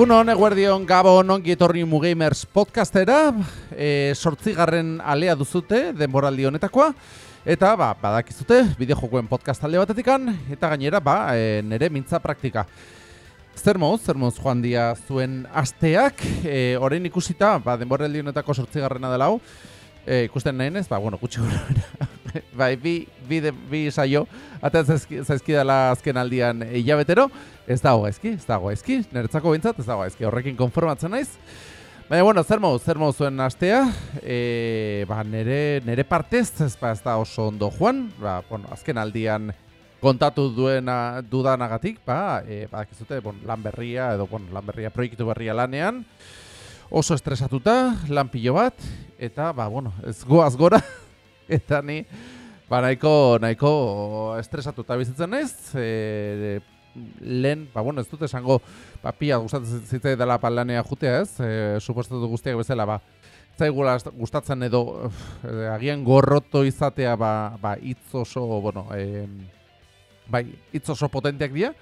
Egun hon, eguerdion, gabo honon, gitorri Mugamers podcastera, e, sortzigarren alea duzute, denboraldi honetakoa, eta, ba, badakizute, bideo jokoen podcast alde batetikan, eta gainera, ba, e, nere mintza praktika. Zer moz, zer moz joan dia zuen asteak, e, orain ikusita, ba, denboraldi honetako sortzigarrena dela hau, e, ikusten nahi ba, bueno, gutxi gura, bai, bi, bi, de, bi saio, eta zaizkidala azken aldian hilabetero, ez dago ezki, ez dago ezki, niretzako bintzat, ez dago ezki, horrekin konformatzen naiz. Baina, bueno, zer moz, zer moz zuen astea, e, ba, nere, nere partez, ez, ba, ez da oso ondo joan, ba, bueno, azken aldian kontatu duena dudanagatik, ba, e, ba, kizute, bon, lan berria, edo, bon, lan berria, proiektu berria lanean, oso estresatuta, lan pilo bat, eta, ba, bueno, ez goaz gora, eta ni, ba, nahiko, nahiko estresatuta bizitzen ez, e, lehen, ba, bueno, ez dut esango, ba, pia gustatzen zitzai dela palanea jutea ez, e, suposatu guztiak bezala, ba, zaigula gustatzen edo, e, agian gorroto izatea, ba, ba, itz oso, bueno, e, bai, itz oso potenteak dira,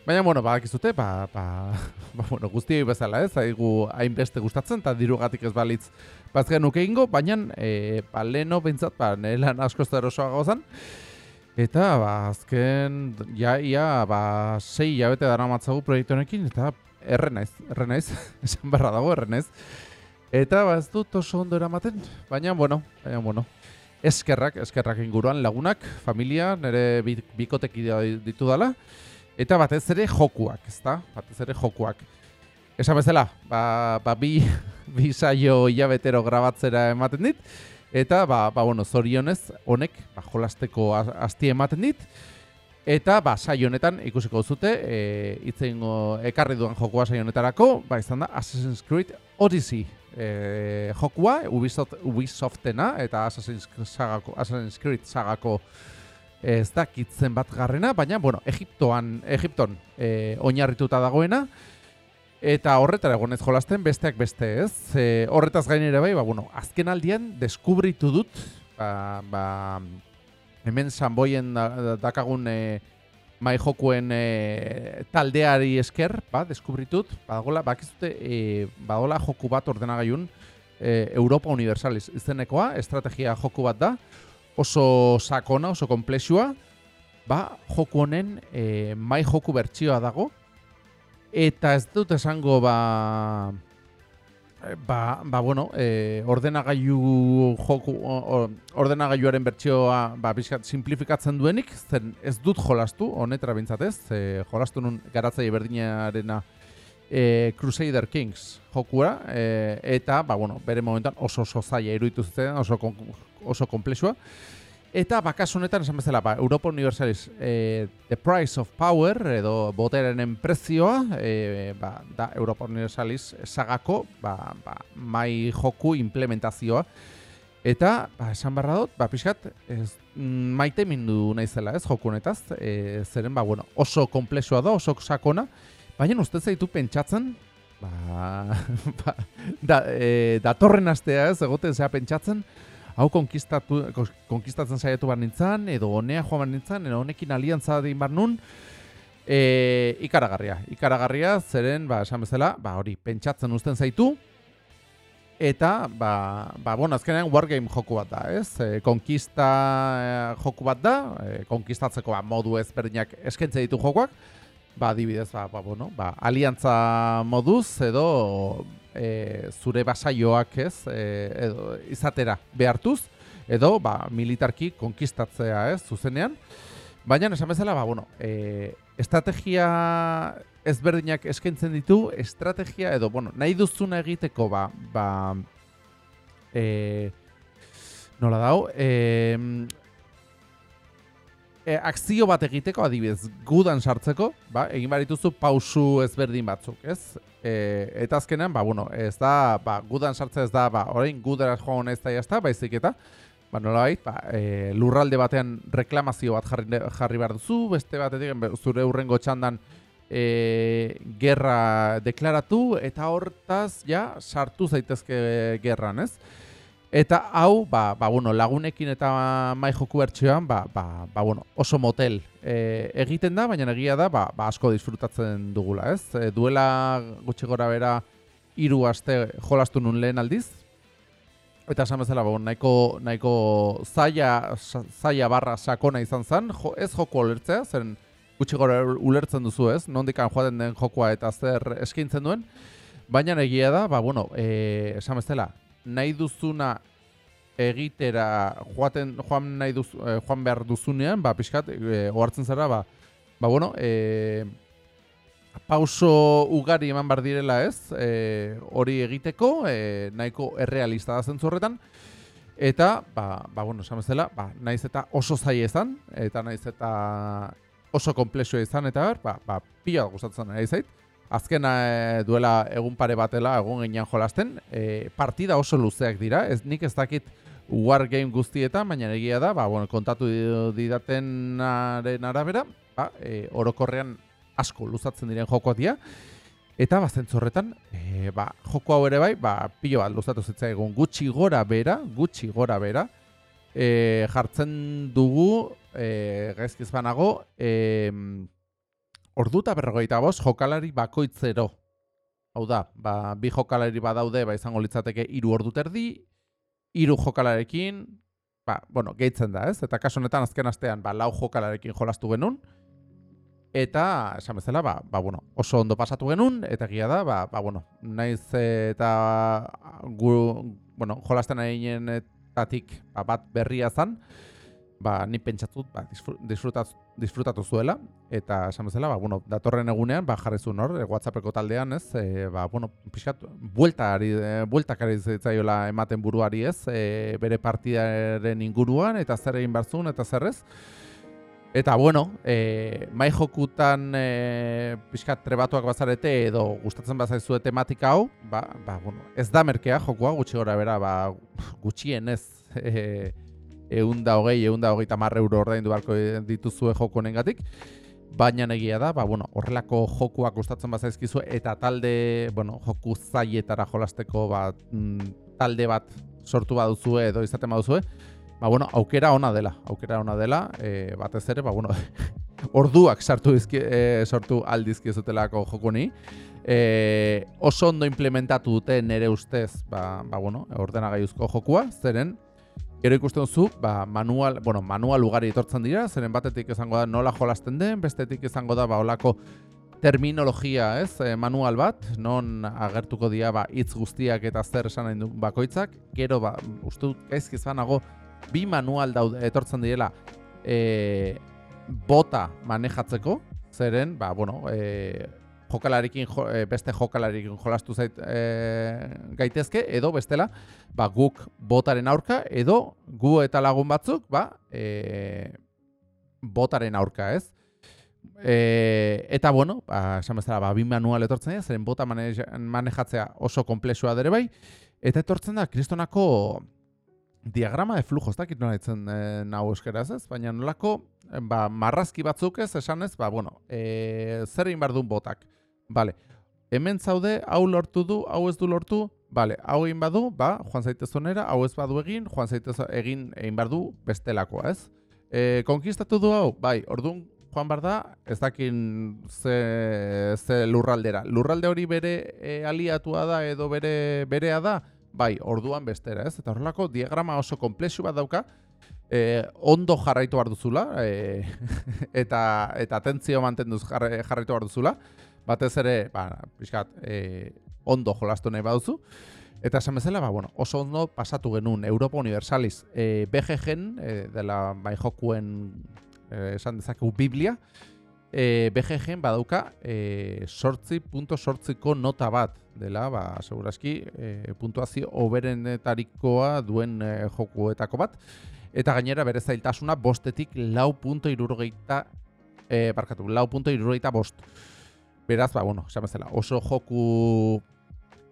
Baina, bueno, ba, akizute, ba, ba, ba, bueno, guztioi bezala, ez, haigu hainbeste gustatzen, eta dirugatik ez balitz bazken nuke ingo, baina, e, ba, leheno bintzat, ba, nire lan asko ez da erosoa gauzan, eta, ba, azken, ja, ia, ba, sei jabete dara matzagu proiektu honekin, eta erre naiz, erre naiz, esan barra dago, erre naiz. Eta, ba, ez dut oso ondo eramaten, baina, bueno, baina, bueno, eskerrak, eskerrak inguruan lagunak, familia, nire bikotek ditu dala, Eta batez ere jokuak, ezta? Batez ere jokuak. Esan bezala, ba, ba bi, bi saio hilabetero grabatzera ematen dit. Eta, ba, ba bueno, zorionez, honek, ba, jolasteko asti ematen dit. Eta, ba, saio honetan, ikusiko zute, e, itzen ekarri duan jokua saio honetarako, ba, izan da, Assassin's Creed Odyssey. E, jokua, Ubisoft, Ubisoftena, eta Assassin's, sagako, Assassin's Creed sagako ez dakitzen bat garrena, baina, bueno, Egiptoan, Egipton e, oinarrituta dagoena, eta horretara egonez jolasten besteak beste ez. E, horretaz gainera bai, ba, bueno, azken aldian deskubritu dut, ba, ba, hemen sanboien dakagun e, mai jokuen e, taldeari esker, ba, deskubritut, badagola, bakizute, e, badagola joku bat ordenagaiun, e, Europa Universalis izenekoa, estrategia joku bat da, oso sakona, oso komplexua, ba, joku honen e, mai joku bertsioa dago, eta ez dut esango, ba, ba, ba bueno, e, ordenagailu joku, ordenagailuaren bertsioa, ba, bizkat, simplifikatzen duenik, zen ez dut jolastu, honetara bintzatez, e, jolastu nun garatzei berdinarena, e, Crusader Kings jokura, e, eta, ba, bueno, bere momentan oso oso zaila iruditu zuten, oso, oso komplexua. Eta bakas honetan esan bezala, ba, Europa Universalis e, The Price of Power edo boterenen prezioa, e, ba, da Europa Universalis sagako ba, ba, mai joku implementazioa. Eta, ba, esan barra dut, ba, pixkat, ez, mm, maite mindu naizela ez joku honetaz, e, zeren, ba, bueno, oso komplexua da, oso sakona, baina uste zaitu pentsatzen, ba, ba, da, e, datorren astea ez, egoten zea pentsatzen, hau konkistatu, konkistatzen saiatu bar nintzen, edo honea joan bar nintzen, edo honekin aliantza egin bar nun, e, ikaragarria. Ikaragarria, zeren, ba, esan bezala, ba, hori, pentsatzen uzten zaitu, eta, ba, ba bueno, azkenean wargame joku bat da, ez? E, konkista e, joku bat da, e, konkistatzeko ba, modu ezberdinak eskentze ditu jokoak, ba, adibidez, ba, ba, bueno, ba, aliantza moduz, edo e, zure basaioak ez e, edo izatera behartuz edo ba, militarki konkistatzea ez zuzenean. Baina esan bezala ba, bueno, e, estrategia ezberdinak eskaintzen ditu estrategia edo bueno, nahi duzuna egiteko ba, ba e, nola dau e, e, akzio bat egiteko, adibidez, gudan sartzeko, ba, egin barituzu pausu ezberdin batzuk, ez? E, eta azkenean, ba, bueno, ez da, ba, gudan sartzea ez da, ba, orain gudara joan ez da jazta, baizik eta, ba, nola bait, ba, e, lurralde batean reklamazio bat jarri, jarri behar duzu, beste bat edik, zure urrengo txandan e, gerra deklaratu, eta hortaz, ja, sartu zaitezke gerran, ez? Eta hau, ba, ba, bueno, lagunekin eta mai joku bertxoan, ba, ba, ba, bueno, oso motel e, egiten da, baina egia da, ba, ba, asko disfrutatzen dugula, ez? E, duela gutxi gora bera hiru aste jolastu nun lehen aldiz, eta esan bezala, ba, nahiko, nahiko zaila, zaila barra sakona izan zen, jo, ez joko olertzea, zen gutxi gora ulertzen duzu ez, nondikan joaten den jokoa eta zer eskintzen duen, baina egia da, ba, bueno, e, esan bezala, nahi duzuna egitera joaten joan nahi duz, eh, joan behar duzunean, ba pixkat e, ohartzen zara ba ba bueno, e, pauso ugari eman bar direla, ez? E, hori egiteko, e, nahiko errealista da zentzu horretan. Eta, ba, ba bueno, esan bezala, ba, naiz eta oso zaila izan, eta naiz eta oso komplexua izan, eta ber, ba, ba, pila gustatzen nahi zait azkena e, duela egun pare batela egun geinean jolasten, e, partida oso luzeak dira, ez nik ez dakit war game guztietan, baina egia da, ba, bueno, kontatu didatenaren arabera, ba, e, orokorrean asko luzatzen diren jokoak dira, eta bazentzu horretan, e, ba, joko hau ere bai, ba, pilo bat luzatu zitzea egun gutxi gora bera, gutxi gora bera, e, jartzen dugu, e, gaizkiz banago, e, orduta berrogeita bost jokalari bakoitzero. Hau da, ba, bi jokalari badaude, ba, izango litzateke hiru ordu terdi, hiru jokalarekin, ba, bueno, gehitzen da, ez? Eta kasu honetan azken astean, ba, lau jokalarekin jolastu genuen, eta, esan bezala, ba, ba, bueno, oso ondo pasatu genuen, eta gila da, ba, ba, bueno, naiz eta gu, bueno, jolasten ari tatik, ba, bat berria zan, ba, ni pentsatzut ba, disfrutatu, disfrutatu zuela, eta esan bezala, ba, bueno, datorren egunean, ba, jarri zuen hor, e, WhatsAppeko taldean, ez, e, ba, bueno, pixkat, buelta ari, e, bueltak ari ematen buruari, ez, e, bere partidaren inguruan, eta zer egin barzun, eta zer ez. Eta, bueno, e, mai jokutan e, pixkat trebatuak bazarete edo gustatzen bazaizu tematika hau, ba, ba, bueno, ez da merkea jokua, gutxi gora bera, ba, gutxien ez, e, eunda hogei, eunda hogei tamar euro ordaindu beharko dituzue joko honengatik. Baina negia da, ba, bueno, horrelako jokuak gustatzen bazaizkizu eta talde, bueno, joku zaietara jolasteko ba, mm, talde bat sortu baduzue edo izaten baduzue, ba, bueno, aukera ona dela, aukera ona dela, e, batez ere, ba, bueno, orduak sartu dizki, e, sortu aldizkizutelako joku ni. E, oso ondo implementatu dute nere ustez, ba, ba bueno, ordenagailuzko jokua, zeren, Gero ikusten duzu, ba, manual, bueno, manual ugari etortzen dira, zeren batetik izango da nola jolasten den, bestetik izango da ba olako terminologia, ez? E, manual bat, non agertuko dira ba hitz guztiak eta zer esan nahi du bakoitzak. Gero ba, uste dut gaizki izanago bi manual daude etortzen direla e, bota manejatzeko, zeren, ba, bueno, e, jokalarekin eh, beste jokalarekin jolastu zait e, gaitezke edo bestela ba, guk botaren aurka edo gu eta lagun batzuk ba, e, botaren aurka ez? E, eta bueno ba, esan bezala ba, bin manual etortzen dira zeren bota manejatzea oso komplexua dere bai eta etortzen da kristonako diagrama de flujo, ez dakit nola ditzen e, nahu eskeraz ez, baina nolako ba, marrazki batzuk ez, esan ez, ba, bueno, e, zer egin behar duen botak. Vale. Hemen zaude, hau lortu du, hau ez du lortu, vale. hau egin badu, ba, joan zaitez onera, hau ez badu egin, joan zaitez egin egin behar du bestelakoa, ez? E, konkistatu du hau, bai, orduan joan behar da, ez dakin ze, ze lurraldera. Lurralde hori bere e, aliatua da edo bere berea da, bai, orduan bestera, ez? Eta horrelako diagrama oso komplexu bat dauka, e, ondo jarraitu behar duzula, e, eta, eta atentzio mantenduz jarraitu behar duzula, batez ere, ba, pixkat, e, ondo jolastu nahi baduzu. Eta esan bezala, ba, bueno, oso ondo pasatu genuen Europa Universalis e, BGGen, e, dela bai jokuen e, esan dezakegu Biblia, e, BGGen badauka e, sortzi punto sortziko nota bat dela, ba, seguraski, e, puntuazio oberenetarikoa duen e, jokuetako bat. Eta gainera bere zailtasuna bostetik lau punto irurogeita, e, barkatu, lau punto irurogeita bost. Beraz, ba, bueno, esan bezala, oso joku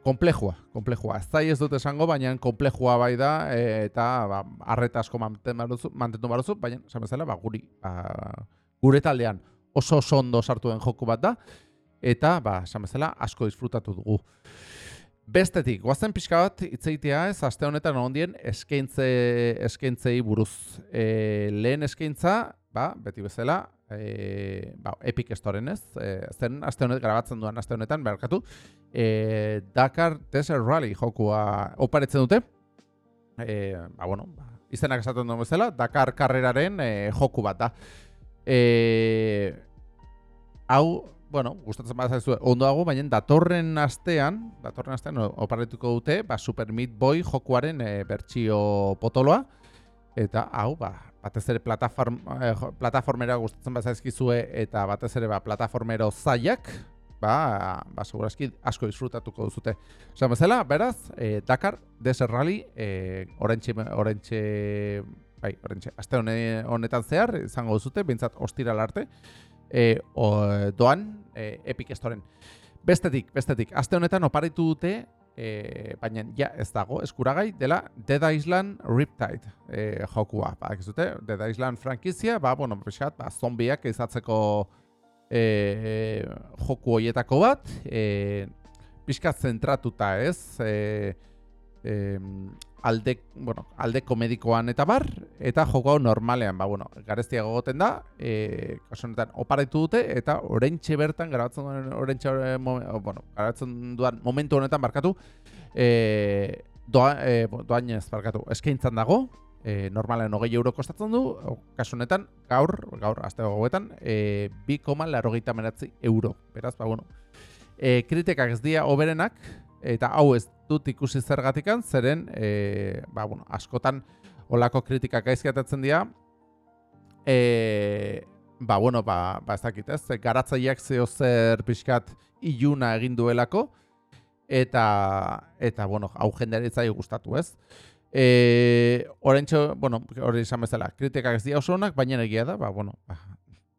komplejua, komplejua. Zai ez dut esango, baina komplejua bai da, e, eta ba, arreta asko mantentu baruzu, baina esan bezala, ba, guri, ba, gure taldean oso oso ondo sartu den joku bat da, eta, ba, esan bezala, asko disfrutatu dugu. Bestetik, guazen pixka bat itzeitea ez, aste honetan ondien eskaintze, eskaintzei buruz. E, lehen eskaintza, ba, beti bezala, e, ba, Epic Storeen ez, e, zen aste honet grabatzen duan aste honetan, beharkatu, e, Dakar Desert Rally jokua oparetzen dute, e, ba, bueno, ba, izenak esaten duen bezala, Dakar karreraren e, joku bat da. E, hau, bueno, gustatzen bat zaizu ondo dago, baina datorren astean, datorren astean oparretuko dute, ba, Super Meat Boy jokuaren e, bertsio potoloa, eta hau, ba, batez ere plataform, eh, plataformera gustatzen bat zaizkizue, eta batez ere ba, plataformero zaiak, ba, ba, segurazki asko disfrutatuko duzute. Osa, bezala, beraz, e, Dakar, Desert Rally, e, orentxe, orentxe, bai, orentxe, aste honetan zehar, izango duzute, bintzat, ostiral arte, e, o, doan e, Epic Storen. Bestetik, bestetik, aste honetan oparitu dute, e, baina ja ez dago, eskuragai, dela Dead Island Riptide e, jokua. Ba, dute, Dead Island frankizia, ba, bueno, beskat, ba, zombiak izatzeko e, e, joku hoietako bat, e, pixkat zentratuta ez, e, e, alde, bueno, alde komedikoan eta bar, eta joko hau normalean, ba, bueno, gareztia gogoten da, e, kaso honetan, oparaitu dute, eta orentxe bertan, garatzen duen, orentxe, bueno, garatzen duen momentu honetan barkatu, e, doa, e, doain ez barkatu, eskaintzan dago, e, normalean hogei euro kostatzen du, kaso honetan, gaur, gaur, azte gogoetan, e, bi koma larogeita meratzi euro, beraz, ba, bueno, e, kritikak ez dira oberenak, eta hau ez dut ikusi zergatikan, zeren, e, ba, bueno, askotan olako kritikak aizkiatatzen dira, e, ba, bueno, ba, ba ez dakit ez, garatzaileak zeo zer pixkat iluna egin duelako, eta, eta bueno, hau jendeari zai gustatu ez. E, Horentxo, bueno, hori izan bezala, kritikak ez dira oso onak, baina egia da, ba, bueno, ba,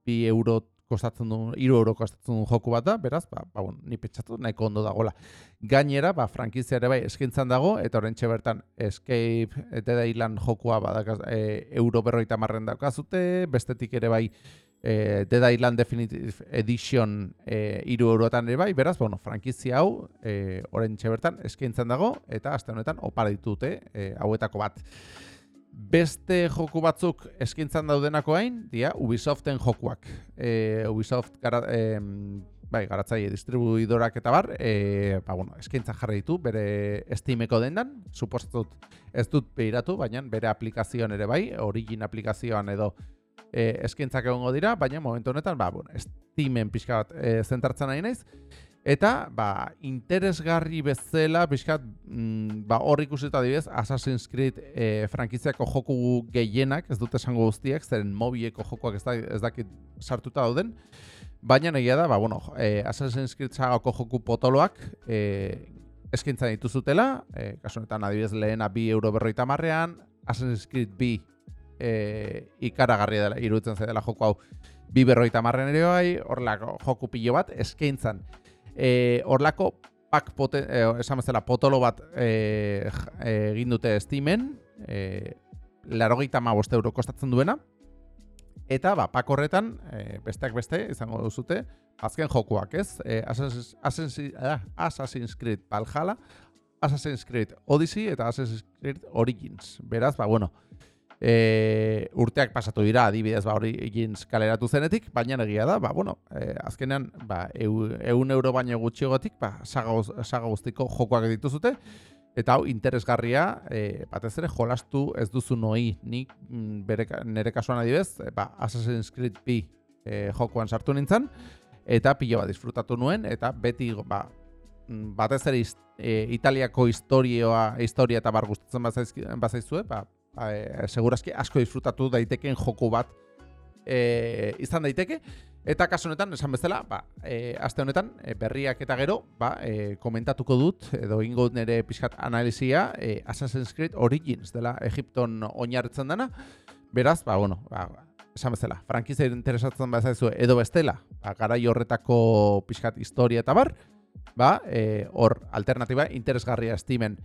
bi euro kostatzen du, iru euro kostatzen du joku bat da, beraz, ba, ba, bon, ni petxatu nahiko ondo dagoela. Gainera, ba, frankizia ere bai eskintzan dago, eta horren bertan Escape eta Island jokua badak e, euro berroita marren daukazute, bestetik ere bai e, Dead Island Definitive Edition e, iru eurotan ere bai, beraz, bueno, frankizia hau e, horren bertan eskintzan dago, eta azte honetan opara ditute e, hauetako bat. Beste joku batzuk eskintzan daudenako hain, dia Ubisoften jokuak. E, Ubisoft gara, e, bai, garatzaile distribuidorak eta bar, e, ba, bueno, eskintzan jarri ditu, bere Steameko dendan, suposatut ez dut behiratu, baina bere aplikazioan ere bai, Origin aplikazioan edo e, eskintzak egongo dira, baina momentu honetan, ba, bueno, Steamen pixka bat e, zentartzen nahi naiz, Eta, ba, interesgarri bezala, bizkat, mm, ba, hor ikusita dibez, Assassin's Creed e, frankiziako joku gehienak, ez dute esango guztiak, zeren mobieko jokuak ez, da, ez dakit sartuta dauden, baina negia da, ba, bueno, e, Assassin's Creed sagako joku potoloak e, eskintzen dituzutela, e, kasu honetan adibidez lehena bi euro berroita marrean, Assassin's Creed bi e, ikaragarria dela, iruditzen dela joku hau, bi berroita marrean ere bai, horrelako joku pilo bat, eskintzen eh orlako pak poten, eh, esan bezala potolo bat eh, egin dute Steamen, eh 85 euro kostatzen duena. Eta ba, pak horretan, e, besteak beste, izango duzute, azken jokuak, ez? E, Assassin's, Assassin's, ah, Assassin's Creed Valhalla, Assassin's Creed Odyssey eta Assassin's Creed Origins. Beraz, ba, bueno, e, urteak pasatu dira adibidez ba hori egin kaleratu zenetik, baina egia da, ba, bueno, e, azkenean ba, eun euro baino gutxiagotik ba, saga, saga guztiko jokoak dituzute, eta hau interesgarria e, batez ere jolastu ez duzu noi. Nik mm, nire kasuan adibidez, e, ba, Assassin's Creed P e, jokoan sartu nintzen, eta pilo bat disfrutatu nuen, eta beti ba, mm, batez ere e, Italiako historioa, historia eta bar gustatzen bazaizue, ba, e, segurazki asko disfrutatu daiteken joko bat e, izan daiteke. Eta kasu honetan, esan bezala, ba, e, aste honetan, e, berriak eta gero, ba, e, komentatuko dut, edo ingo nire pixkat analizia, e, Assassin's Creed Origins dela Egipton oinarritzen dana. Beraz, ba, bueno, ba, esan bezala, frankizia interesatzen bazaizu edo bestela, ba, garai horretako pixkat historia eta bar, ba, hor, alternatiba interesgarria estimen.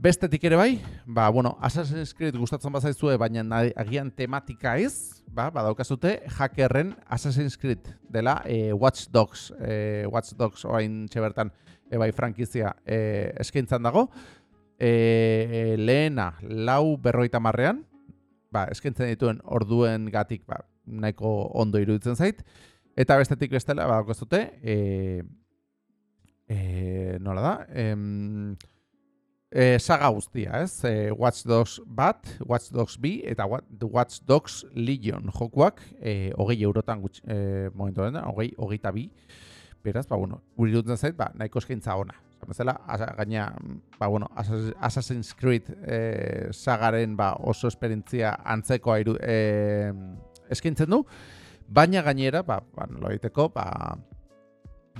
Bestetik ere bai, ba, bueno, Assassin's Creed gustatzen bazaizue, baina agian tematika ez, ba, badaukazute hackerren Assassin's Creed dela e, Watch Dogs, e, Watch Dogs oain txebertan, e, bai, frankizia e, eskaintzan dago, e, lehena, lau berroita marrean, ba, eskaintzen dituen orduen gatik, ba, nahiko ondo iruditzen zait, eta bestetik bestela, badaukazute, e, e, nola da, em, e, saga guztia, ez? E, Watch Dogs bat, Watch Dogs B eta Watch Dogs Legion jokuak e, hogei eurotan gutx, e, momentu den, hogei, hogei bi. Beraz, ba, bueno, guri dutzen zait, ba, nahiko eskaintza ona. Zamezela, gaina, ba, bueno, Assassin's Creed e, sagaren ba, oso esperientzia antzeko airu, e, eskaintzen du, baina gainera, ba, ba, nola ba,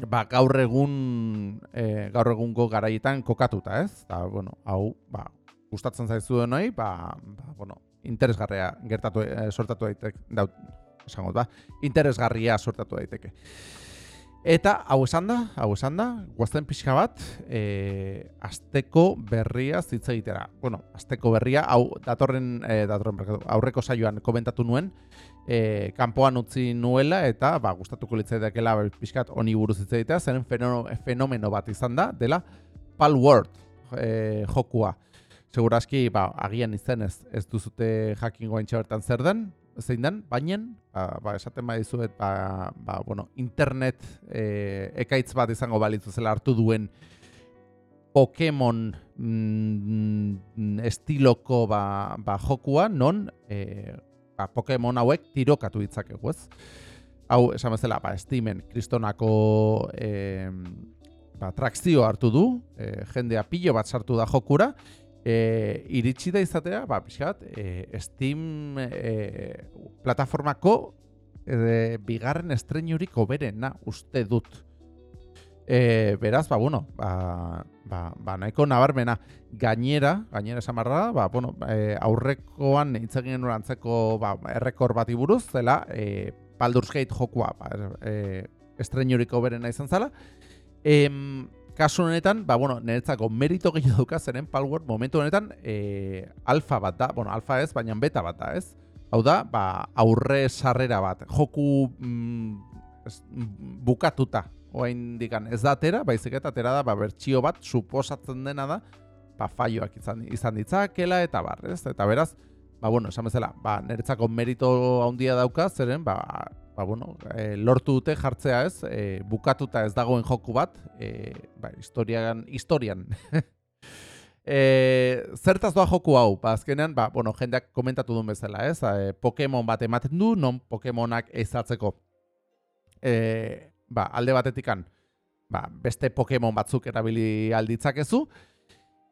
ba, gaur egun e, gaur egungo garaietan kokatuta, ez? Da, bueno, hau, ba, gustatzen zaizu denoi, ba, ba, bueno, interesgarria gertatu e, sortatu daiteke, da, esango ba, interesgarria sortatu daiteke. Eta hau esan da, hau esan da, guazten pixka bat, e, azteko berria zitza egitera. Bueno, azteko berria, hau datorren, e, datorren aurreko saioan komentatu nuen, e, kanpoan utzi nuela eta ba, gustatuko litzaidakela ba, pixkat honi buruz hitz egitea, zeren fenomeno bat izan da, dela Pal World e, jokua. Segurazki, ba, agian izen ez, duzute jakingo bertan zer den, zein den, baina, ba, ba, esaten bai dizuet, ba, ba, bueno, internet e, ekaitz bat izango balitzu zela hartu duen Pokemon mm, estiloko ba, ba, jokua, non e, ba, Pokemon hauek tirokatu ditzakegu, ez? Hau, esan bezala, ba, Steamen kristonako e, ba, trakzio hartu du, e, jendea pilo bat sartu da jokura, e, iritsi da izatea, ba, pixat, e, Steam e, plataformako e, bigarren estrenurik oberena uste dut. E, beraz, ba, bueno, ba, ba, ba, nahiko nabarmena gainera, gainera esan barra, ba, bueno, e, aurrekoan itzegin antzeko ba, errekor bat iburuz, zela, e, Baldur's Gate jokua, ba, e, estrenuriko berena izan zala. E, kasu honetan, ba, bueno, niretzako merito gehiago duka zeren Palworld momentu honetan e, alfa bat da, bueno, alfa ez, baina beta bat da, ez? Hau da, ba, aurre sarrera bat, joku mm, bukatuta, oain dikan ez da atera, baizik eta atera da, ba, bertxio bat, suposatzen dena da, ba, faioak izan, izan ditzakela, eta bar, ez? Eta beraz, ba, bueno, esan bezala, ba, niretzako merito handia dauka, zeren, ba, ba, bueno, e, lortu dute jartzea ez, e, bukatuta ez dagoen joku bat, e, ba, historian, historian. e, zertaz doa joku hau, ba, azkenean, ba, bueno, jendeak komentatu duen bezala, ez, e, Pokemon bat ematen du, non Pokemonak ezatzeko. E, ba, alde batetikan ba, beste Pokemon batzuk erabili alditzakezu,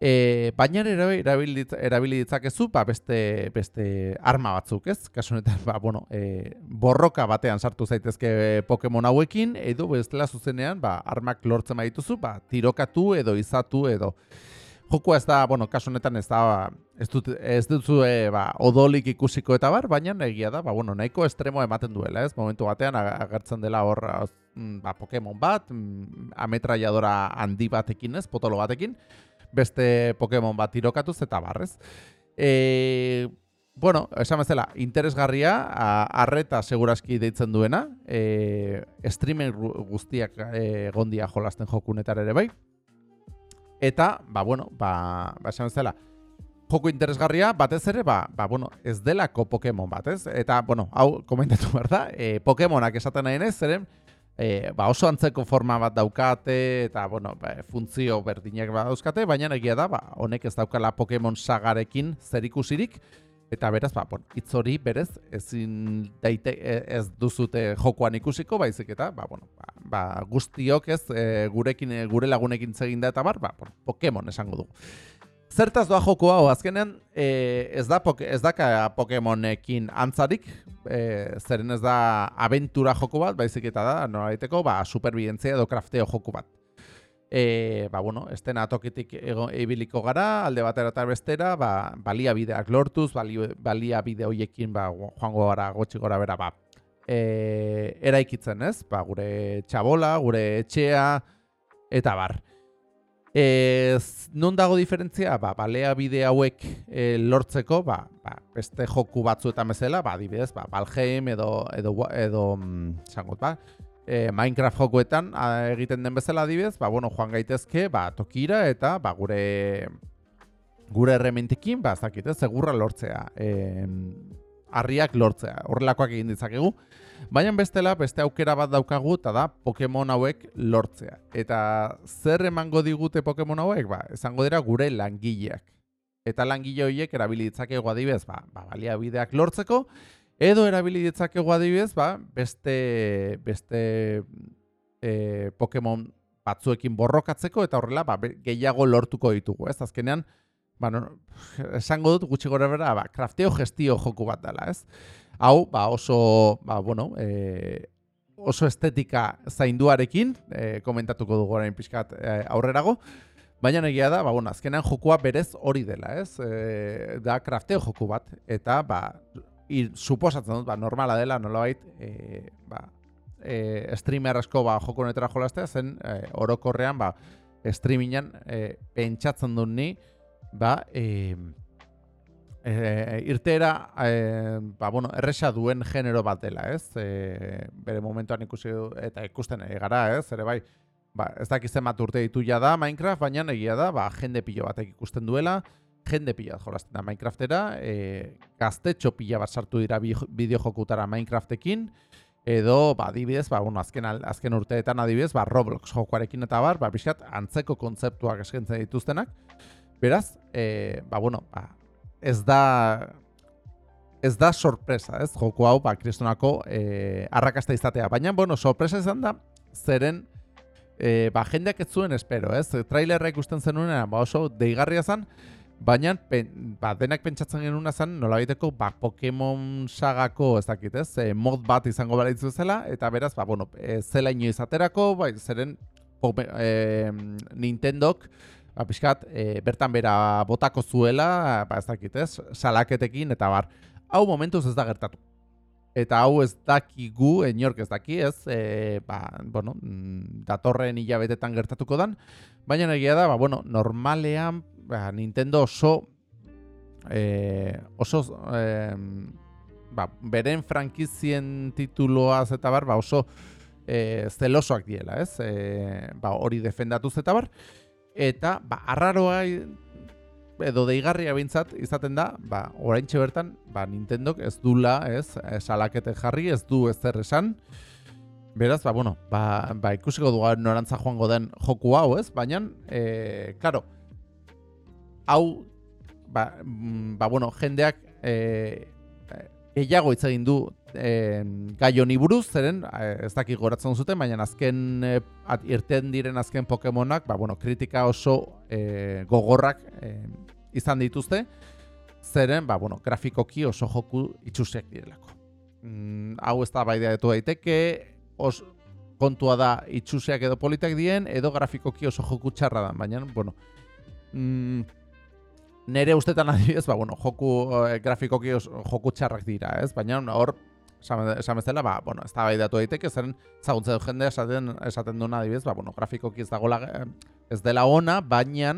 e, baina erabili, erabili ditzakezu ba, beste, beste arma batzuk, ez? Kasu honetan, ba, bueno, e, borroka batean sartu zaitezke Pokemon hauekin, edo bestela zuzenean ba, armak lortzen badituzu, ba, tirokatu edo izatu edo Jokua ez da, bueno, kasu honetan ez da, ez, dut, ez duzu e, ba, odolik ikusiko eta bar, baina egia da, ba, bueno, nahiko estremo ematen duela, ez? Momentu batean agertzen dela hor mm, ba, Pokemon bat, mm, ametraiadora handi batekin, ez? Potolo batekin, beste Pokemon bat tirokatuz eta barrez. E, bueno, esan bezala, interesgarria, arreta seguraski deitzen duena, e, streamer guztiak e, gondia jolasten jokunetar ere bai, Eta, ba, bueno, ba, ba esan zela, joko interesgarria, batez ere, ba, ba, bueno, ez delako Pokemon bat, ez? Eta, bueno, hau, komentatu behar da, e, Pokemonak esaten nahi ez, zeren, e, ba, oso antzeko forma bat daukate, eta, bueno, ba, funtzio berdinak bat dauzkate, baina egia da, ba, honek ez daukala Pokemon sagarekin zerikusirik, Eta beraz, ba, bon, hitz hori berez ezin daite e, ez duzute jokoan ikusiko, baizik eta ba, bueno, ba, ba, guztiok ez e, gurekin e, gure lagunekin zegin da eta bar, ba, bon, Pokemon esango du. Zertaz doa joko hau azkenean e, ez da ez da Pokemonekin antzarik, e, zeren ez da aventura joko bat, baizik eta da noraiteko ba superbientzia edo crafteo joko bat e, ba, bueno, estena tokitik ibiliko gara, alde batera eta bestera, ba, balia bideak lortuz, balia bide hoiekin ba, joango gara gotxi gora bera, ba, e, eraikitzen ez, ba, gure txabola, gure etxea, eta bar. E, non dago diferentzia? Ba, balea bide hauek e, lortzeko, ba, ba, beste joku batzuetan bezala, ba, adibidez, ba, Valheim edo, edo, edo mm, ba, e, Minecraft jokuetan egiten den bezala adibidez, ba, bueno, joan gaitezke, ba, tokira eta ba, gure gure errementekin, ba, zakit, segurra lortzea. E, harriak lortzea. Horrelakoak egin ditzakegu. Baina bestela, beste aukera bat daukagu, eta da Pokemon hauek lortzea. Eta zer emango digute Pokemon hauek? Ba, esango dira gure langileak. Eta langile horiek erabili ditzakegu adibidez, ba, ba baliabideak lortzeko, edo erabili ditzakegu adibidez, ba, beste, beste e, Pokemon batzuekin borrokatzeko, eta horrela, ba, gehiago lortuko ditugu, ez? Azkenean, ba, no, esango dut gutxi gora bera, ba, krafteo gestio joku bat dela, ez? Hau, ba, oso, ba, bueno, e, oso estetika zainduarekin, e, komentatuko dugu orain pixkat e, aurrerago, baina egia da, ba, bueno, azkenean jokua berez hori dela, ez? E, da krafteo joku bat, eta, ba, ir, suposatzen dut, ba, normala dela, nolabait, e, ba, e, streamer asko ba, joko honetara jolaztea, zen e, orokorrean, ba, streamingan e, pentsatzen dut ni, ba, e, e, irtera, e, ba, bueno, erresa duen genero bat dela, ez? E, bere momentuan ikusi eta ikusten gara, ez? Ere bai, ba, ez dakiz zenbat urte ditu ja da Minecraft, baina egia da, ba, jende pilo batek ikusten duela, jende pila bat jolazten da Minecraftera, e, gaztetxo pila bat sartu dira bideo jokutara Minecraftekin, edo, ba, adibidez, ba, bueno, azken, azken urteetan adibidez, ba, Roblox jokuarekin eta bar, ba, bizkat, antzeko kontzeptuak eskentzen dituztenak, Beraz, e, ba, bueno, ba, ez da ez da sorpresa, ez? Joko hau, ba, kristonako e, arrakasta izatea. Baina, bueno, sorpresa izan da, zeren, e, ba, jendeak ez zuen espero, ez? Trailerra ikusten zenuen, ba, oso deigarria zen, baina, ba, denak pentsatzen genuen zen, nola baiteko, ba, Pokemon sagako, ez dakit, ez? E, mod bat izango bera zela, eta beraz, ba, bueno, e, zela inoiz aterako, ba, zeren, e, Nintendok, ba, pixkat, e, bertan bera botako zuela, ba, ez dakit ez, salaketekin, eta bar, hau momentuz ez da gertatu. Eta hau ez dakigu, enork ez daki ez, e, ba, bueno, mm, datorren hilabetetan gertatuko dan, baina egia da, ba, bueno, normalean, ba, Nintendo oso, e, oso, e, ba, beren frankizien tituloaz eta bar, ba, oso, e, zelosoak diela, ez, e, ba, hori defendatuz eta bar, eta ba, arraroa edo deigarria bintzat izaten da, ba, oraintxe bertan, ba, Nintendok ez dula, ez, salakete jarri, ez du ez zer esan, Beraz, ba, bueno, ba, ba, ikusiko dugu norantza joango den joku hau, ez? Baina, e, claro, hau, ba, mm, ba, bueno, jendeak e, gehiago hitz egin du e, gai honi buruz, zeren eh, ez daki goratzen zuten, baina azken e, irten diren azken Pokemonak, ba, bueno, kritika oso e, gogorrak e, izan dituzte, zeren, ba, bueno, grafikoki oso joku itxusiak direlako. Mm, hau ez da bai etu daiteke, os, kontua da itxusiak edo politak dien, edo grafikoki oso joku txarra da, baina, bueno, mm, nere ustetan adibidez, ba, bueno, joku eh, grafikoki joku txarrak dira, ez? Baina hor, esan bezala, ba, bueno, ez da bai datu daiteke, zeren zaguntza du jende esaten, esaten duna adibidez, ba, bueno, grafikoki ez dagoela, eh, ez dela ona, baina,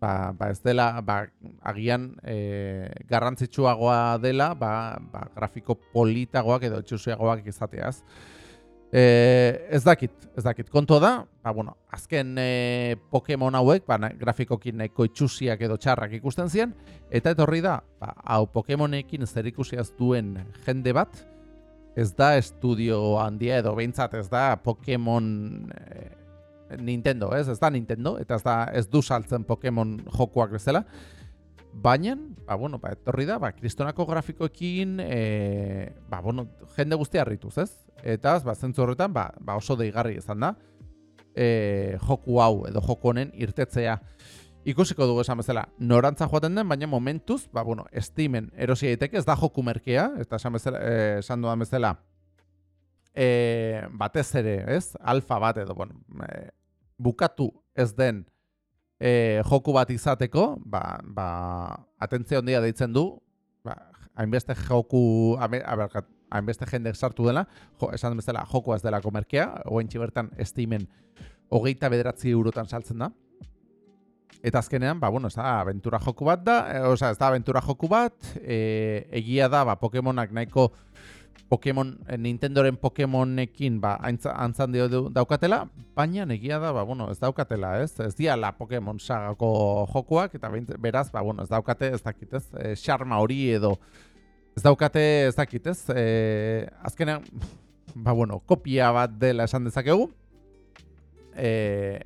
ba, ba ez dela, ba, agian e, garrantzitsuagoa dela, ba, ba, grafiko politagoak edo txusiagoak izateaz. E, ez dakit, ez dakit. Kontu da, ba, bueno, azken e, Pokemon hauek, ba, grafikokin nahiko itxusiak edo txarrak ikusten ziren, eta etorri da, ba, hau Pokemonekin zer ikusiaz duen jende bat, ez da estudio handia edo behintzat ez da Pokemon e, Nintendo, ez? Ez da Nintendo, eta ez da ez du saltzen Pokemon jokuak bezala, Baina, ba, bueno, ba, etorri da, ba, kristonako grafikoekin, e, ba, bueno, jende guztia harrituz, ez? Eta, ba, zentzu horretan, ba, ba oso deigarri izan da, e, joku hau edo joku honen irtetzea. Ikusiko dugu esan bezala, norantza joaten den, baina momentuz, ba, bueno, estimen erosi daiteke, ez da joku merkea, eta esan bezala, e, esan duan bezala, e, batez ere, ez? Alfa bat edo, bueno, e, bukatu ez den, e, joku bat izateko, ba, ba, atentzio handia deitzen du, ba, hainbeste joku, hainbeste jende sartu dela, jo, esan bezala, joko ez dela komerkea, oen bertan estimen hogeita bederatzi eurotan saltzen da, eta azkenean, ba, bueno, ez da, aventura joku bat da, e, oza, ez da, aventura joku bat, e, egia da, ba, Pokemonak nahiko Pokemon, eh, Nintendoren Pokemonekin, ba, antzan dio daukatela, baina egia da, ba, bueno, ez daukatela, ez? Ez diala Pokemon sagako jokuak, eta beraz, ba, bueno, ez daukate, ez dakit, ez? E, Sharma hori edo, ez daukate, ez dakit, ez? E, azkenean, ba, bueno, kopia bat dela esan dezakegu, e,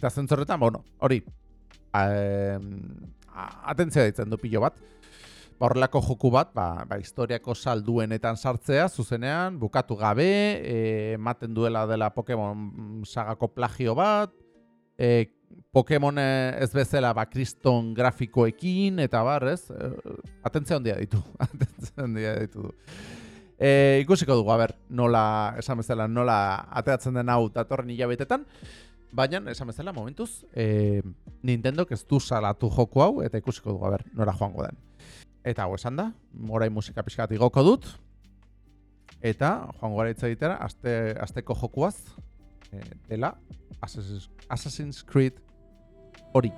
eta zentzorretan, bueno, hori, atentzia ditzen du pilo bat. Ba, horrelako joku bat, ba, ba, historiako salduenetan sartzea, zuzenean, bukatu gabe, e, ematen duela dela Pokemon sagako plagio bat, e, Pokemon ez bezala ba, kriston grafikoekin, eta bar, ez? E, atentzia handia ditu. atentzia handia ditu. E, ikusiko dugu, a ber, nola, esan bezala, nola ateatzen den hau datorren hilabetetan. Baina, esan bezala, momentuz, e, Nintendo ez du salatu joku hau, eta ikusiko dugu, ber, nora joango den. Eta hau esan da, morai musika pixkat igoko dut, eta joango gara itza azte, azteko jokuaz, e, dela Assassin's Creed hori.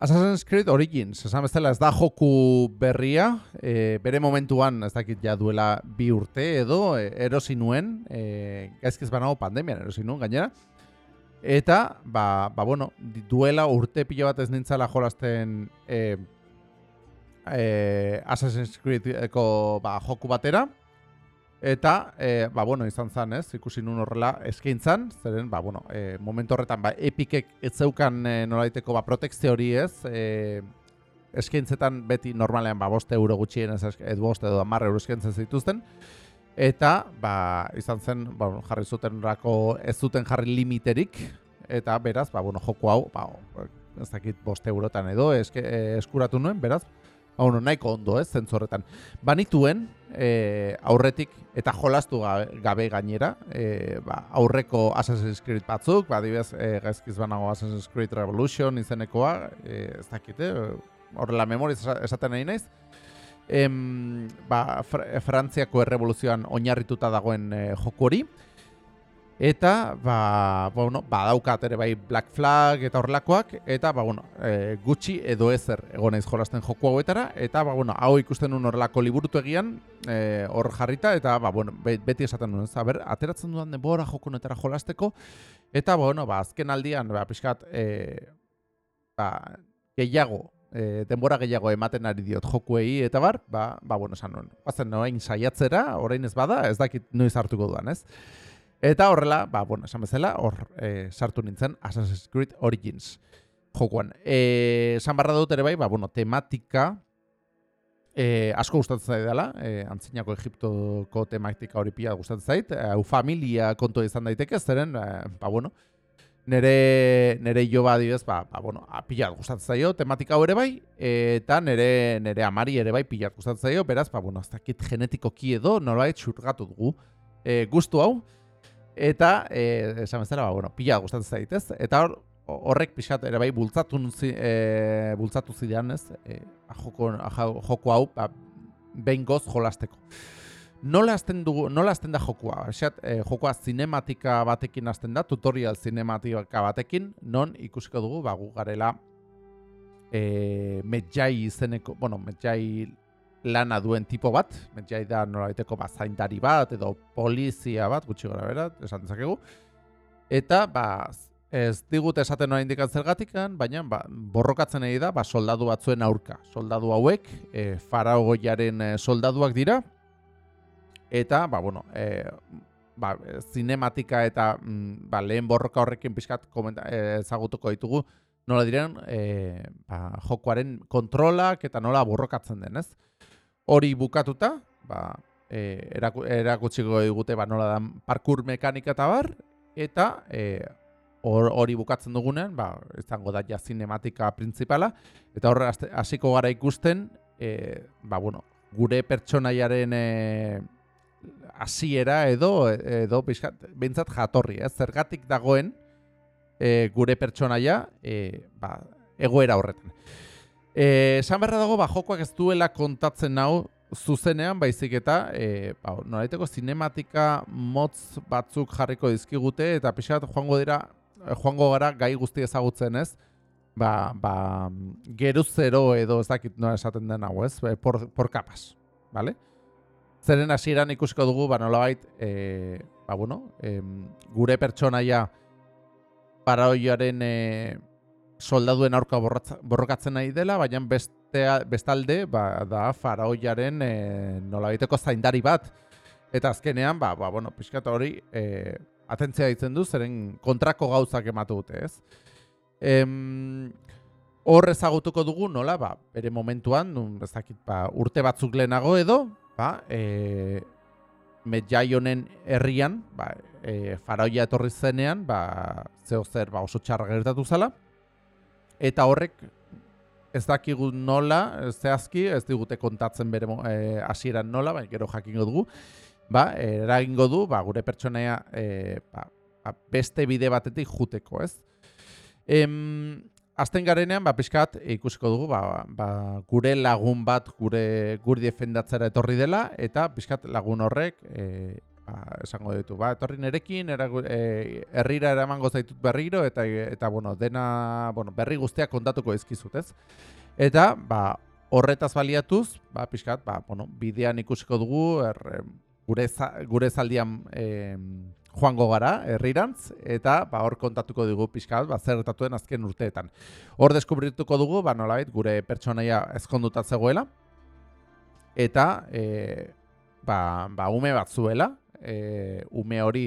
Assassin's Creed Origins, esan bezala ez da joku berria, e, bere momentuan ez dakit ja duela bi urte edo e, erosi nuen, e, gaizkiz banago pandemian erosi nuen gainera, eta, ba, ba bueno, duela urte pila bat ez nintzala jolasten e, e, Assassin's Creedeko ba, joku batera, Eta, e, ba, bueno, izan zen, ez, ikusi nun horrela eskaintzan, zeren, ba, bueno, e, momentu horretan, ba, epikek ez zeukan e, nolaiteko, ba, protekzio hori ez, e, eskaintzetan beti normalean, ba, boste euro gutxien ez, ez boste edo amarre euro eskaintzen zituzten, eta, ba, izan zen, ba, jarri zuten rako, ez zuten jarri limiterik, eta, beraz, ba, bueno, joko hau, ba, ez dakit boste eurotan edo, eske, eskuratu nuen, beraz, ba, bueno, nahiko ondo, ez, zentzorretan. Banituen, e, aurretik, eta jolastu gabe, gainera, e, ba, aurreko Assassin's Creed batzuk, ba, dibez, e, gaizkiz banago Assassin's Creed Revolution izenekoa, e, ez dakite, horrela memoriz esaten nahi naiz, em, ba, Frantziako errevoluzioan oinarrituta dagoen e, joku hori, Eta, ba, bueno, badaukat ere bai Black Flag eta horrelakoak, eta, ba, bueno, e, gutxi edo ezer egon naiz jolasten joku hauetara, eta, ba, bueno, hau ikusten nuen horrelako liburutu egian, e, hor jarrita, eta, ba, bueno, beti esaten nuen, ber, ateratzen dudan denbora joku netara jolasteko, eta, ba, bueno, ba, azken aldian, ba, pixkat, e, ba, gehiago, e, denbora gehiago ematen ari diot jokuei, eta bar, ba, ba bueno, esan nuen, bazen noain saiatzera, orain ez bada, ez dakit noiz hartuko duan, ez? Eta horrela, ba, bueno, esan bezala, hor e, sartu nintzen Assassin's Creed Origins jokuan. E, esan barra dut ere bai, ba, bueno, tematika e, asko gustatzen zait dela, e, antzinako Egiptoko tematika hori pila gustatzen zait, e, familia kontu izan daiteke, zeren, e, ba, bueno, nere, nere jo badibez, ba, ba, bueno, pila gustatzen zaio, tematika hori bai, eta nere, nere amari ere bai pila gustatzen zaio, beraz, ba, bueno, ez dakit genetikoki edo, nolait xurgatu dugu e, gustu hau, Eta, eh, esan bezala, ba, bueno, pila gustatzen zaitez. Eta hor, horrek pixat ere bai bultzatu, e, bultzatu zidean ez, e, joko, joko hau ba, behin goz jolasteko. Nola azten, dugu, nola azten da jokua? Esat, e, jokoa zinematika batekin azten da, tutorial zinematika batekin, non ikusiko dugu, ba, gu garela e, medjai izeneko, bueno, medjai lana duen tipo bat, medjai da nola baiteko ba, zaindari bat, edo polizia bat, gutxi gara bera, esan dezakegu, eta, ba, ez digut esaten nola indikan zergatikan, baina ba, borrokatzen egin da ba, soldadu batzuen aurka. Soldadu hauek, e, faragoiaren e, soldaduak dira, eta ba, bueno, e, ba, zinematika eta mm, ba, lehen borroka horrekin pixkat e, ezagutuko ditugu nola diren e, ba, jokoaren kontrolak eta nola borrokatzen den, ez? Hori bukatuta, ba, e, erakutsiko digute ba, nola da parkur mekanika eta bar, eta hori bukatzen dugunean, ba, izango da ja zinematika printzipala, eta horre hasiko gara ikusten, e, ba, bueno, gure pertsonaiaren e, hasiera edo edo behintzat jatorri, ez? Zergatik dagoen e, gure pertsonaia e, ba, egoera horretan. E, esan berra dago, ba, jokoak ez duela kontatzen nau zuzenean, baizik eta e, ba, noraiteko zinematika motz batzuk jarriko dizkigute, eta pixkat joango dira, joango gara gai guzti ezagutzen ez, ba, ba, geruzero edo ez dakit nola esaten den hau ez, por, por kapas, bale? zeren hasieran ikusiko dugu, ba, nolabait, e, ba, bueno, e, gure pertsonaia paraoiaren e, soldaduen aurka borrokatzen nahi dela, baina bestea, bestalde ba, da faraoiaren e, nolabaiteko zaindari bat. Eta azkenean, ba, ba, bueno, pixkata hori, e, atentzia ditzen du, zeren kontrako gauzak ematu dute, ez? Em, hor ezagutuko dugu, nola, ba, bere momentuan, ez dakit, ba, urte batzuk lehenago edo, ba, e, Medjaionen herrian, ba, e, faraoia etorri zenean, ba, zeo zer ba, oso txarra gertatu zala, eta horrek ez dakigu nola, zehazki, ez digute kontatzen bere e, hasieran nola, baina gero jakingo dugu, ba, eragingo du, ba, gure pertsonea e, ba, ba, beste bide batetik juteko, ez? Em, Azten garenean, ba, pixkat, ikusiko dugu, ba, ba, gure lagun bat gure guri defendatzera etorri dela, eta pixkat lagun horrek, e, ba, esango ditu, ba, etorri nerekin, era, e, eramango zaitut berriro, eta, eta bueno, dena, bueno, berri guztiak kontatuko ezkizut, ez? Eta, ba, horretaz baliatuz, ba, pixkat, ba, bueno, bidean ikusiko dugu, er, gure, za, gure zaldian, joango gara herrirantz eta ba hor kontatuko dugu pixkat ba zertatuen azken urteetan. Hor deskubrituko dugu ba nolabait gure pertsonaia ezkonduta zegoela eta e, ba, ba ume bat zuela, e, ume hori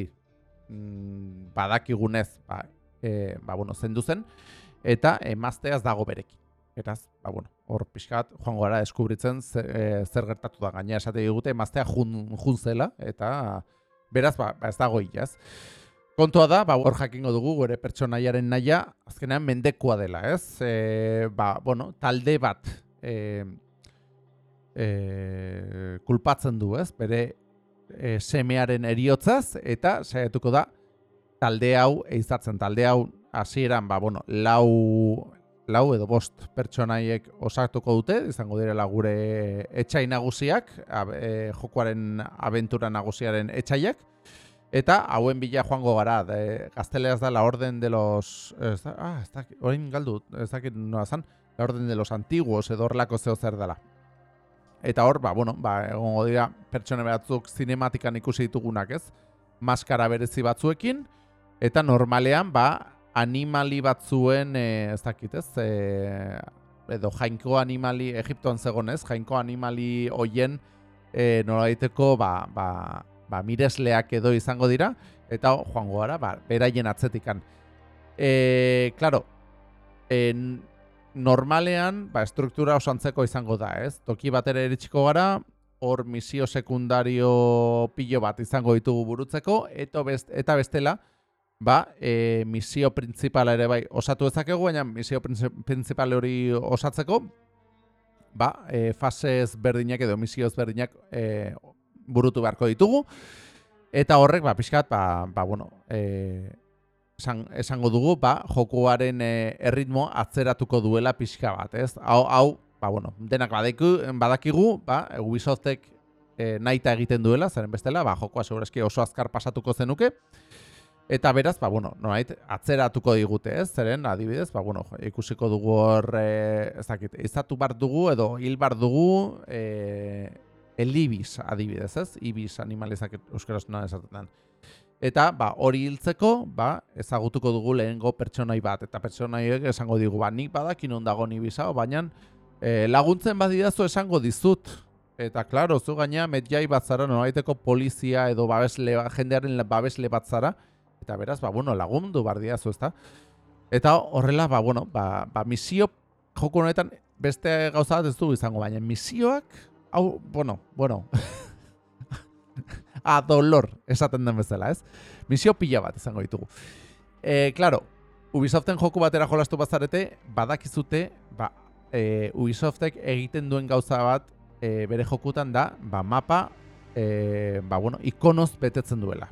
mm, badakigunez ba, e, ba bueno, zendu zen eta emazteaz dago berekin. Eraz, ba, bueno, hor pixkat, joango gara deskubritzen zer, e, zer gertatu da. Gaina esate digute, emaztea jun, jun zela, eta Beraz, ba, ba ez dago hilaz. Kontua da, ba, hor jakingo dugu, gure pertsonaiaren naia, azkenean mendekua dela, ez? E, ba, bueno, talde bat e, e, kulpatzen du, ez? Bere e, semearen eriotzaz, eta saiatuko da, talde hau eizatzen, talde hau hasieran ba, bueno, lau, lau edo bost pertsonaiek osatuko dute, izango direla gure etxai nagusiak, e, jokoaren abentura nagusiaren etxaiak, eta hauen bila joango gara, de, gazteleaz da la orden de los... Ez da, ah, ez da, orain galdu, ez da, noa zan, la orden de los antiguos edo horrelako zeo zer dela. Eta hor, ba, bueno, ba, egongo dira pertsone batzuk zinematikan ikusi ditugunak ez, maskara berezi batzuekin, eta normalean, ba, animali batzuen, e, ez dakit ez, e, edo jainko animali, Egiptoan zegonez, jainko animali hoien e, nola daiteko, ba, ba, ba, miresleak edo izango dira, eta joango gara, ba, beraien atzetikan. E, claro, en, normalean, ba, struktura oso antzeko izango da, ez? Toki batera eritxiko gara, hor misio sekundario pilo bat izango ditugu burutzeko, eta, best, eta bestela, ba, e, misio printzipala ere bai osatu ezakegu, baina misio printzipal hori osatzeko, ba, e, fasez berdinak edo misio berdinak e, burutu beharko ditugu. Eta horrek, ba, pixkat, ba, ba, bueno, e, esan, esango dugu, ba, jokuaren e, erritmo atzeratuko duela pixka bat, ez? Hau, hau ba, bueno, denak badakigu, badakigu ba, Ubisoftek e, naita egiten duela, zeren bestela, ba, jokoa segurazki oso azkar pasatuko zenuke, Eta beraz, ba, bueno, noait, atzeratuko digute, ez? Zeren, adibidez, ba, bueno, ikusiko dugu hor, e, ez dakit, izatu bar dugu, edo hil bar dugu, e, el ibis, adibidez, ez? Ibis animalizak euskaraz noa esatetan. Eta, ba, hori hiltzeko, ba, ezagutuko dugu lehengo pertsonai bat. Eta pertsonaiek esango digu, ba, nik badakin ondago ni bizao, baina e, laguntzen badidazu esango dizut. Eta, klaro, zu gaina, mediai bat zara, noraiteko polizia edo babesle, jendearen babesle bat zara. Eta beraz, ba, bueno, lagundu bardiazu, ezta? Eta horrela, ba, bueno, ba, ba, misio joko honetan beste gauza bat ez du izango, baina misioak, hau, bueno, bueno, a dolor, esaten den bezala, ez? Misio pila bat izango ditugu. E, claro, Ubisoften joku batera jolastu bazarete, badakizute, ba, e, Ubisoftek egiten duen gauza bat e, bere jokutan da, ba, mapa, e, ba, bueno, ikonoz betetzen duela.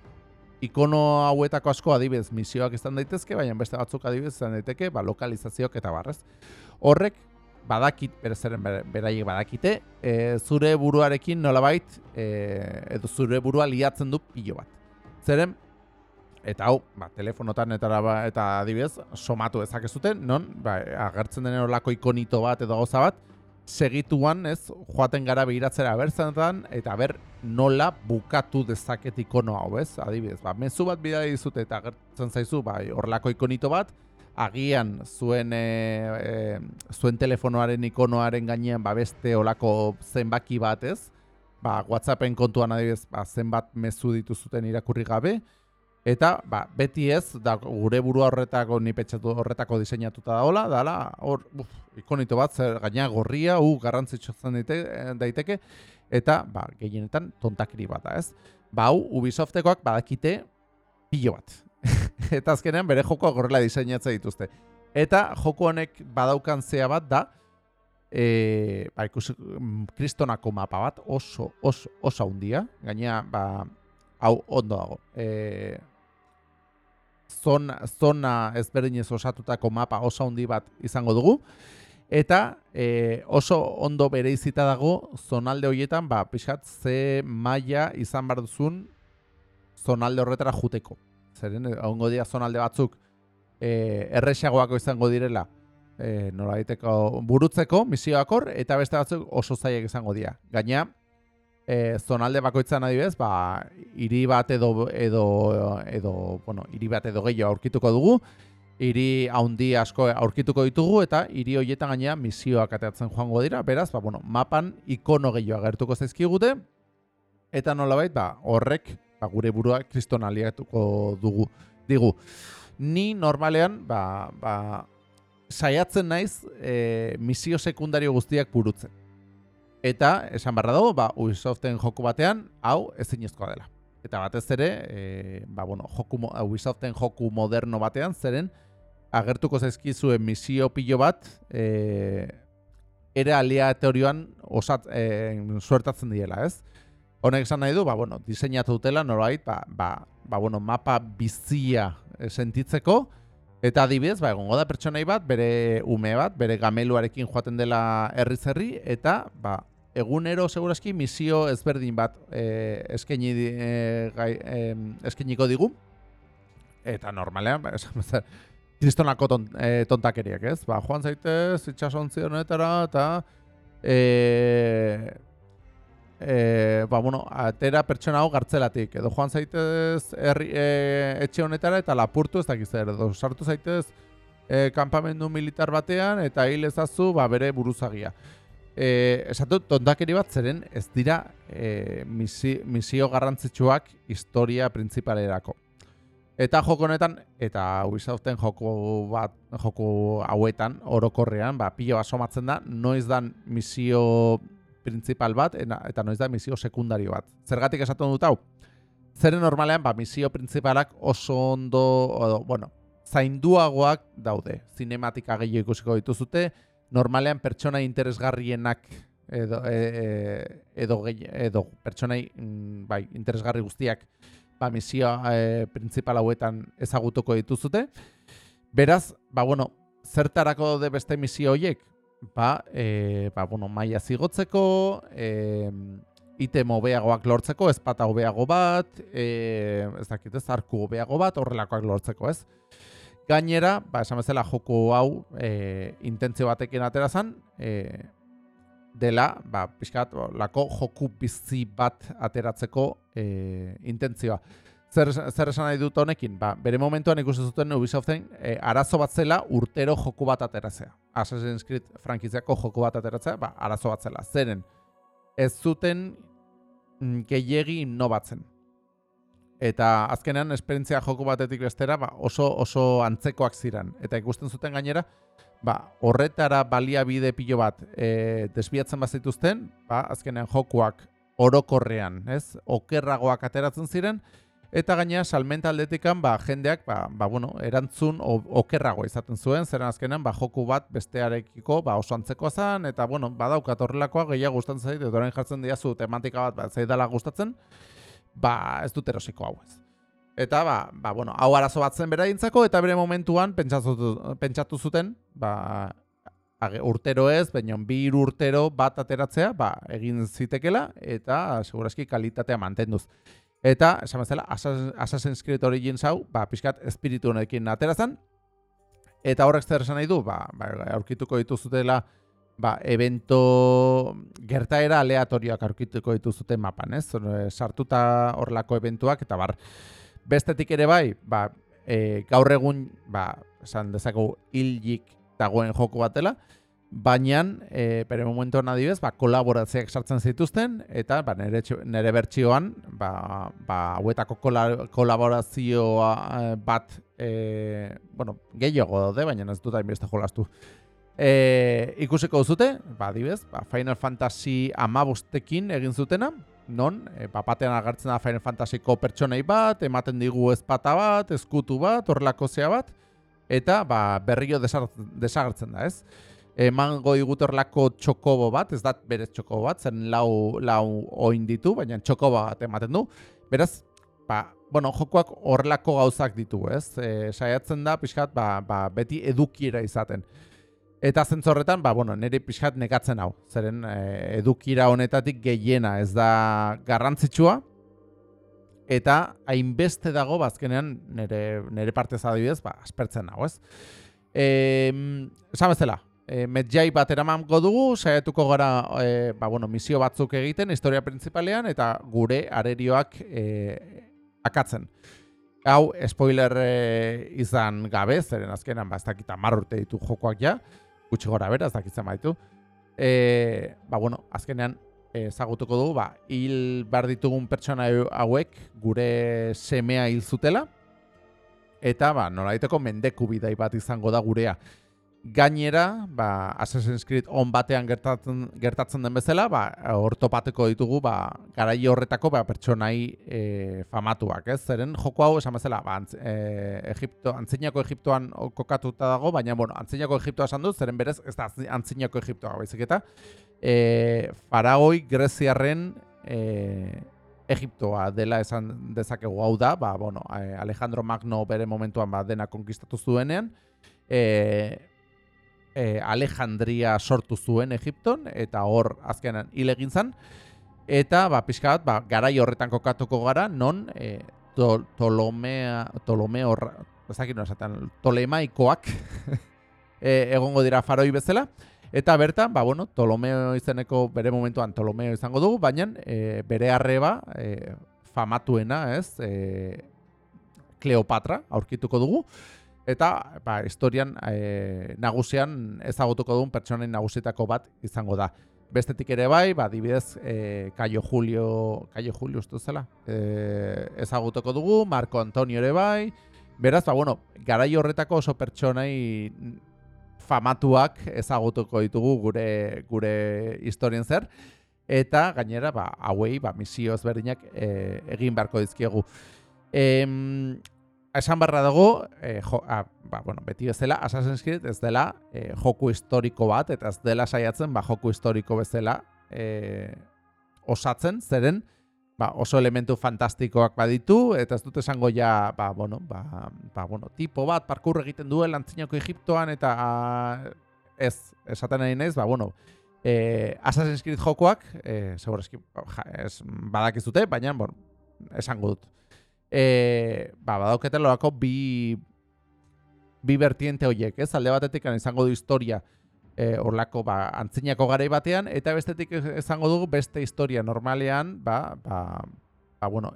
Ikono hauetako asko adibidez misioak izan daitezke, baina beste batzuk adibidez izan daiteke, ba, lokalizazioak eta barrez. Horrek, badakit, berezeren beraiek badakite, e, zure buruarekin nolabait, e, edo zure burua liatzen du pilo bat. Zeren, eta hau, ba, telefonotan eta, eta adibidez, somatu ezakezuten, non, ba, agertzen denen olako ikonito bat edo gauza bat, segituan, ez, joaten gara behiratzera bertzenetan, eta ber nola bukatu dezaket ikono hau, ez, adibidez, ba, mezu bat bidai dizute eta agertzen zaizu, ba, horrelako ikonito bat, agian zuen e, zuen telefonoaren ikonoaren gainean ba beste olako zenbaki bat, ez? Ba, WhatsAppen kontuan adibidez, ba, zenbat mezu dituzuten irakurri gabe eta ba, beti ez da gure burua horretako ni pentsatu horretako diseinatuta daola, dala hor ikonito bat zer gaina gorria, u garrantzitsu zen daiteke eta ba, gehienetan tontakiri bat da, ez? Ba, hau Ubisoftekoak badakite pilo bat. eta azkenean bere joko gorrela diseinatzen dituzte. Eta joko honek badaukan zea bat da, e, ba, ikusi, mm, kristonako mapa bat oso, oso, oso handia, gaina, ba, hau ondo dago. E, zona, zona ezberdinez osatutako mapa oso handi bat izango dugu, eta e, oso ondo bere izita dago zonalde horietan, ba, pixat, ze maila izan bar duzun zonalde horretara juteko zeren egongo dira zonalde batzuk e, erresagoako izango direla e, nola daiteko burutzeko misioak hor eta beste batzuk oso zaiek izango dira. Gaina e, zonalde bakoitzan adibidez, ba hiri bat edo edo edo bueno, hiri bat edo gehiago aurkituko dugu. Hiri haundi asko aurkituko ditugu eta hiri hoietan gaina misioak ateratzen joango dira. Beraz, ba, bueno, mapan ikono gehiago agertuko zaizkigute eta nolabait ba horrek ba, gure burua kriston aliatuko dugu. Digu, ni normalean, ba, ba, saiatzen naiz e, misio sekundario guztiak burutzen. Eta, esan barra dago, ba, Ubisoften joku batean, hau ezinezkoa dela. Eta batez ere, e, ba, bueno, joku, Ubisoften joku moderno batean, zeren, agertuko zaizkizuen misio pilo bat, e, ere aleatorioan osat, e, suertatzen diela, ez? Honek esan nahi du, ba, bueno, diseinatu dutela, norbait, ba, ba, ba, bueno, mapa bizia eh, sentitzeko, eta adibidez, ba, egongo da pertsonai bat, bere ume bat, bere gameluarekin joaten dela herri, eta, ba, egunero segurazki misio ezberdin bat e, eskaini e, gai, e, eskainiko digu, eta normalean, ba, esan bezala, kristonako ton, e, tontakeriak, ez? Ba, joan zaitez, itxasontzi honetara, eta... E, e, ba, bueno, atera pertsona hau gartzelatik. Edo joan zaitez herri, e, etxe honetara eta lapurtu ez dakiz zer. Edo sartu zaitez e, kanpamendu militar batean eta hil ezazu ba, bere buruzagia. E, esatu, tontakeri bat zeren ez dira e, misio garrantzitsuak historia printzipalerako. Eta joko honetan, eta Ubisoften joko bat, joko hauetan, orokorrean, ba, pilo asomatzen da, noiz dan misio principal bat eta noiz da misio sekundario bat. Zergatik esaten dut hau? Zeren normalean ba misio principalak oso ondo edo bueno, zainduagoak daude. Zinematika gehiago ikusiko dituzute, normalean pertsona interesgarrienak edo e, e, edo edo pertsonai mm, bai interesgarri guztiak ba, misio e, printzipal hauetan ezagutuko dituzute. Beraz, ba, bueno, zertarako daude beste misio horiek? Ba, e, ba, bueno, maia zigotzeko, e, item hobeagoak lortzeko, ezpata hobeago bat, e, ez dakit ez, arku hobeago bat, horrelakoak lortzeko, ez? Gainera, ba, esan bezala joko hau e, intentzio batekin atera zen, e, dela, ba, pixkat, lako joku bizi bat ateratzeko e, intentzioa. Zer, zer esan nahi dut honekin? Ba, bere momentuan ikusten zuten Ubisoften e, arazo bat zela urtero joku bat ateratzea. Assassin's Creed frankiziako joku bat ateratzea, ba, arazo bat zela. Zeren, ez zuten mm, gehiegi innovatzen. Eta azkenean esperientzia joko batetik bestera ba, oso oso antzekoak ziren. Eta ikusten zuten gainera, ba, horretara baliabide pilo bat e, desbiatzen bazituzten, ba, azkenean jokuak orokorrean, ez? Okerragoak ateratzen ziren, eta gainera salmenta aldetikan, ba, jendeak, ba, ba, bueno, erantzun okerrago izaten zuen, zeren azkenean, ba, joku bat bestearekiko, ba, oso antzekoa zen, eta, bueno, badaukat horrelakoa gehiago gustatzen zait, eta orain jartzen diazu tematika bat, ba, zaidala gustatzen, ba, ez dut erosiko hau ez. Eta, ba, ba, bueno, hau arazo bat zen beraintzako, eta bere momentuan pentsatu, pentsatu zuten, ba, urtero ez, baina bi urtero bat ateratzea, ba, egin zitekela, eta seguraski kalitatea mantenduz. Eta, esan bezala, Assassin's Creed Origins hau, ba, pixkat espiritu honekin aterazan, eta horrek zer esan nahi du, ba, ba, aurkituko dituzutela, ba, evento gertaera aleatorioak aurkituko dituzute mapan, ez? Sartuta horlako eventuak eta bar bestetik ere bai, ba, e, gaur egun, ba, esan dezakegu hilik dagoen joko batela, baina e, bere momentuan adibez, ba, kolaboratzeak sartzen zituzten eta ba, nere, nere bertsioan ba, ba, hauetako kolaborazioa e, bat e, bueno, gehiago daude, baina ez dut hainbeste jolastu E, ikusiko duzute, ba, dibez, ba, Final Fantasy amabostekin egin zutena, non, e, ba, batean agertzen da Final Fantasyko pertsonei bat, ematen digu ezpata bat, eskutu bat, horrelako zea bat, eta ba, berrio desagertzen da, ez? Emango igut horrelako txokobo bat, ez da berez txokobo bat, zen lau, lau oin ditu, baina txokobo bat ematen du. Beraz, ba, bueno, jokoak horrelako gauzak ditu, ez? E, saiatzen da, pixkat, ba, ba, beti edukiera izaten. Eta zentzorretan, ba, bueno, nire pixkat negatzen hau. Zeren e, edukira honetatik gehiena ez da garrantzitsua. Eta hainbeste dago, bazkenean, nire, nire parte zadibidez, ba, aspertzen hau, ez? E, esan e, medjai bat eraman dugu, saiatuko gara e, ba, bueno, misio batzuk egiten, historia principalean, eta gure arerioak e, akatzen. Hau, spoiler e, izan gabe, zeren azkenan, ba, ez dakita marrurte ditu jokoak ja gutxi gora bera, ez dakitzen baitu. E, ba, bueno, azkenean ezagutuko dugu, ba, hil behar ditugun pertsona hauek gure semea hil zutela, eta ba, nola mendeku bidai bat izango da gurea. Gainera, ba, Assassin's Creed on batean gertatzen, gertatzen den bezala, ba, ortopateko ditugu ba, garai horretako ba, pertsonai e, famatuak. Ez? Zeren joko hau esan bezala, ba, antz, e, Egipto, antzinako Egiptoan kokatuta dago, baina bueno, antzinako Egiptoa esan dut, zeren berez ez da antzinako Egiptoa baizik eta e, faraoi greziarren e, Egiptoa dela esan dezakegu hau da, ba, bueno, Alejandro Magno bere momentuan ba, dena konkistatu zuenean, e, e, Alejandria sortu zuen Egipton, eta hor azkenan hil egin zen, eta ba, pixka bat, ba, garai horretan kokatuko gara, non e, to, Tolomea, Tolomeo, ezakit esaten, Tolemaikoak e, egongo dira faroi bezala, eta bertan, ba, bueno, Tolomeo izeneko bere momentuan Tolomeo izango dugu, baina e, bere arreba e, famatuena, ez, e, Kleopatra aurkituko dugu, Eta, ba, historian e, nagusian ezagutuko duen pertsonen nagusitako bat izango da. Bestetik ere bai, ba, dibidez, e, Caio Julio, Caio Julio ustu zela, e, ezagutuko dugu, Marco Antonio ere bai, beraz, ba, bueno, garai horretako oso pertsonai famatuak ezagutuko ditugu gure gure historien zer, eta gainera, ba, hauei, ba, misio ezberdinak e, egin beharko dizkiegu. Em, esan barra dago, e, jo, a, ba, bueno, beti bezala, Assassin's Creed ez dela e, joku historiko bat, eta ez dela saiatzen, ba, joku historiko bezala e, osatzen, zeren ba, oso elementu fantastikoak baditu, eta ez dut esango ja, ba, bueno, ba, ba, bueno, tipo bat, parkur egiten duel antzinako Egiptoan, eta ez, esaten nahi nez, ba, bueno, e, Assassin's Creed jokoak, e, segura eski, ja, ez badakizute, baina, bon, esango dut. E, ba, badauketen lorako bi, bi vertiente horiek, ez? Alde batetik izango du historia e, orlako ba, antzinako garai batean, eta bestetik izango dugu beste historia normalean, ba, ba, ba bueno,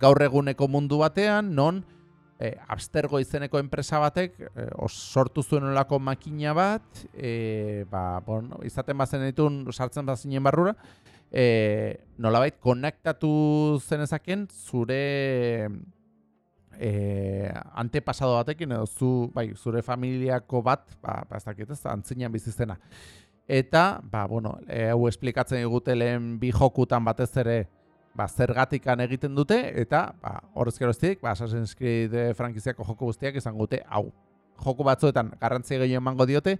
gaur eguneko mundu batean, non e, abstergo izeneko enpresa batek e, os, sortu zuen olako makina bat, e, ba, bueno, izaten bazen ditun sartzen bazinen barrura, e, nolabait konektatu zenezaken zure e, antepasado batekin edo zu, bai, zure familiako bat, ba, ba ez dakit ez, antzinean bizizena. Eta, ba, bueno, e, hau esplikatzen digute lehen bi jokutan batez ere ba, zergatikan egiten dute, eta ba, horrez geroztik, ba, Assassin's Creed frankiziako joku guztiak izan gute, hau. Joku batzuetan garrantzia gehiago emango diote,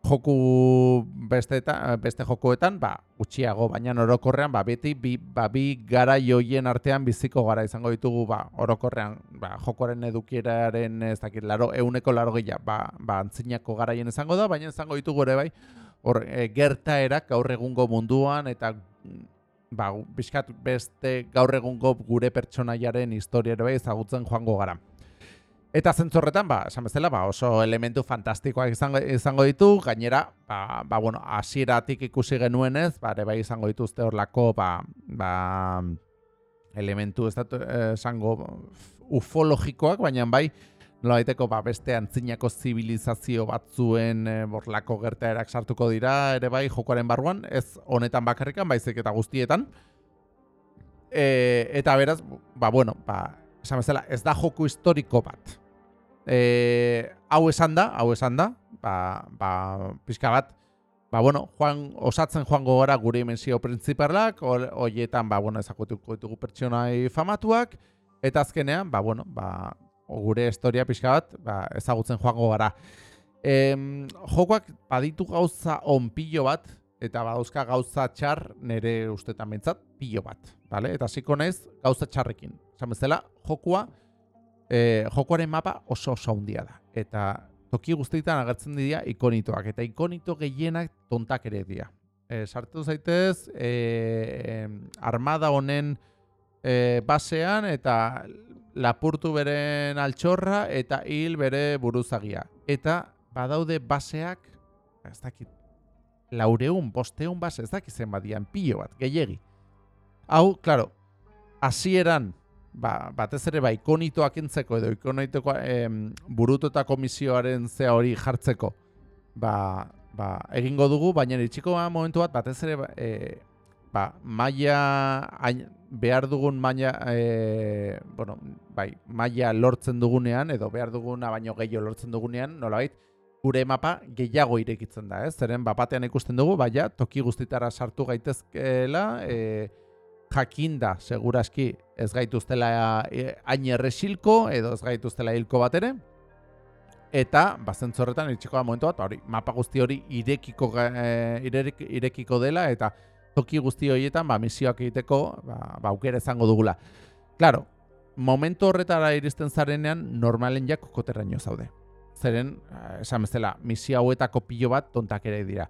joku beste eta beste jokoetan ba gutxiago baina orokorrean ba beti bi ba bi gara joien artean biziko gara izango ditugu ba orokorrean ba jokoaren edukieraren ez dakit laro euneko laro gila ba ba antzinako garaien izango da baina izango ditugu ere bai hor e, gertaerak gaur egungo munduan eta ba bizkat beste gaur egungo gure pertsonaiaren historia ere bai ezagutzen joango gara Eta zentzorretan, ba, esan bezala, ba, oso elementu fantastikoak izango, izango ditu, gainera, ba, ba bueno, asieratik ikusi genuenez, ba, ere bai izango dituzte hor lako, ba, ba, elementu dut esango ufologikoak, baina bai, nola daiteko, ba, beste antzinako zibilizazio batzuen e, borlako gertaerak sartuko dira, ere bai, jokoaren barruan, ez honetan bakarrikan, baizik eta guztietan. E, eta beraz, ba, bueno, ba, esan bezala, ez da joku historiko bat. E, hau esan da, hau esan da, ba, ba, pixka bat, ba, bueno, joan, osatzen joango gara gure imensio printzipalak, horietan, ba, bueno, ezakutuko ditugu pertsonai famatuak, eta azkenean, ba, bueno, ba, gure historia pixka bat, ba, ezagutzen joango gara. E, jokoak baditu gauza onpillo bat, eta badauzka gauza txar nire ustetan bentsat, pilo bat. Vale? Eta ziko naiz gauza txarrekin. Zan bezala, jokua, e, jokuaren mapa oso oso handia da. Eta toki guztietan agertzen dira ikonitoak. Eta ikonito gehienak tontak ere dira. E, sartu zaitez, e, armada honen e, basean eta lapurtu beren altxorra eta hil bere buruzagia. Eta badaude baseak, ez dakit, laureun, bosteun base, ez dakit zen badian, pilo bat, gehiegi. Hau, klaro, hasieran ba, batez ere ba, ikonitoak entzeko edo ikonitoak em, burututa komisioaren zea hori jartzeko ba, ba, egingo dugu, baina itxiko ba, momentu bat batez ere ba, e, ba, maia behar dugun maia, e, bueno, bai, maia lortzen dugunean edo behar duguna baino gehiago lortzen dugunean, nolabait, gure mapa gehiago irekitzen da, ez? Zeren, bapatean ikusten dugu, baina toki guztitara sartu gaitezkeela, e, jakinda, seguraski, ez gaituztela e, hain erresilko, edo ez gaituztela hilko bat ere, eta, bazentzorretan, iritsiko da momentu bat, ba, hori, mapa guzti hori irekiko, e, irekiko dela, eta toki guzti horietan, ba, misioak egiteko, ba, ba aukera izango dugula. Claro, momentu horretara iristen zarenean, normalen jak kokoterraino zaude. Zeren, eh, esan bezala, misio hauetako pilo bat tontak ere dira.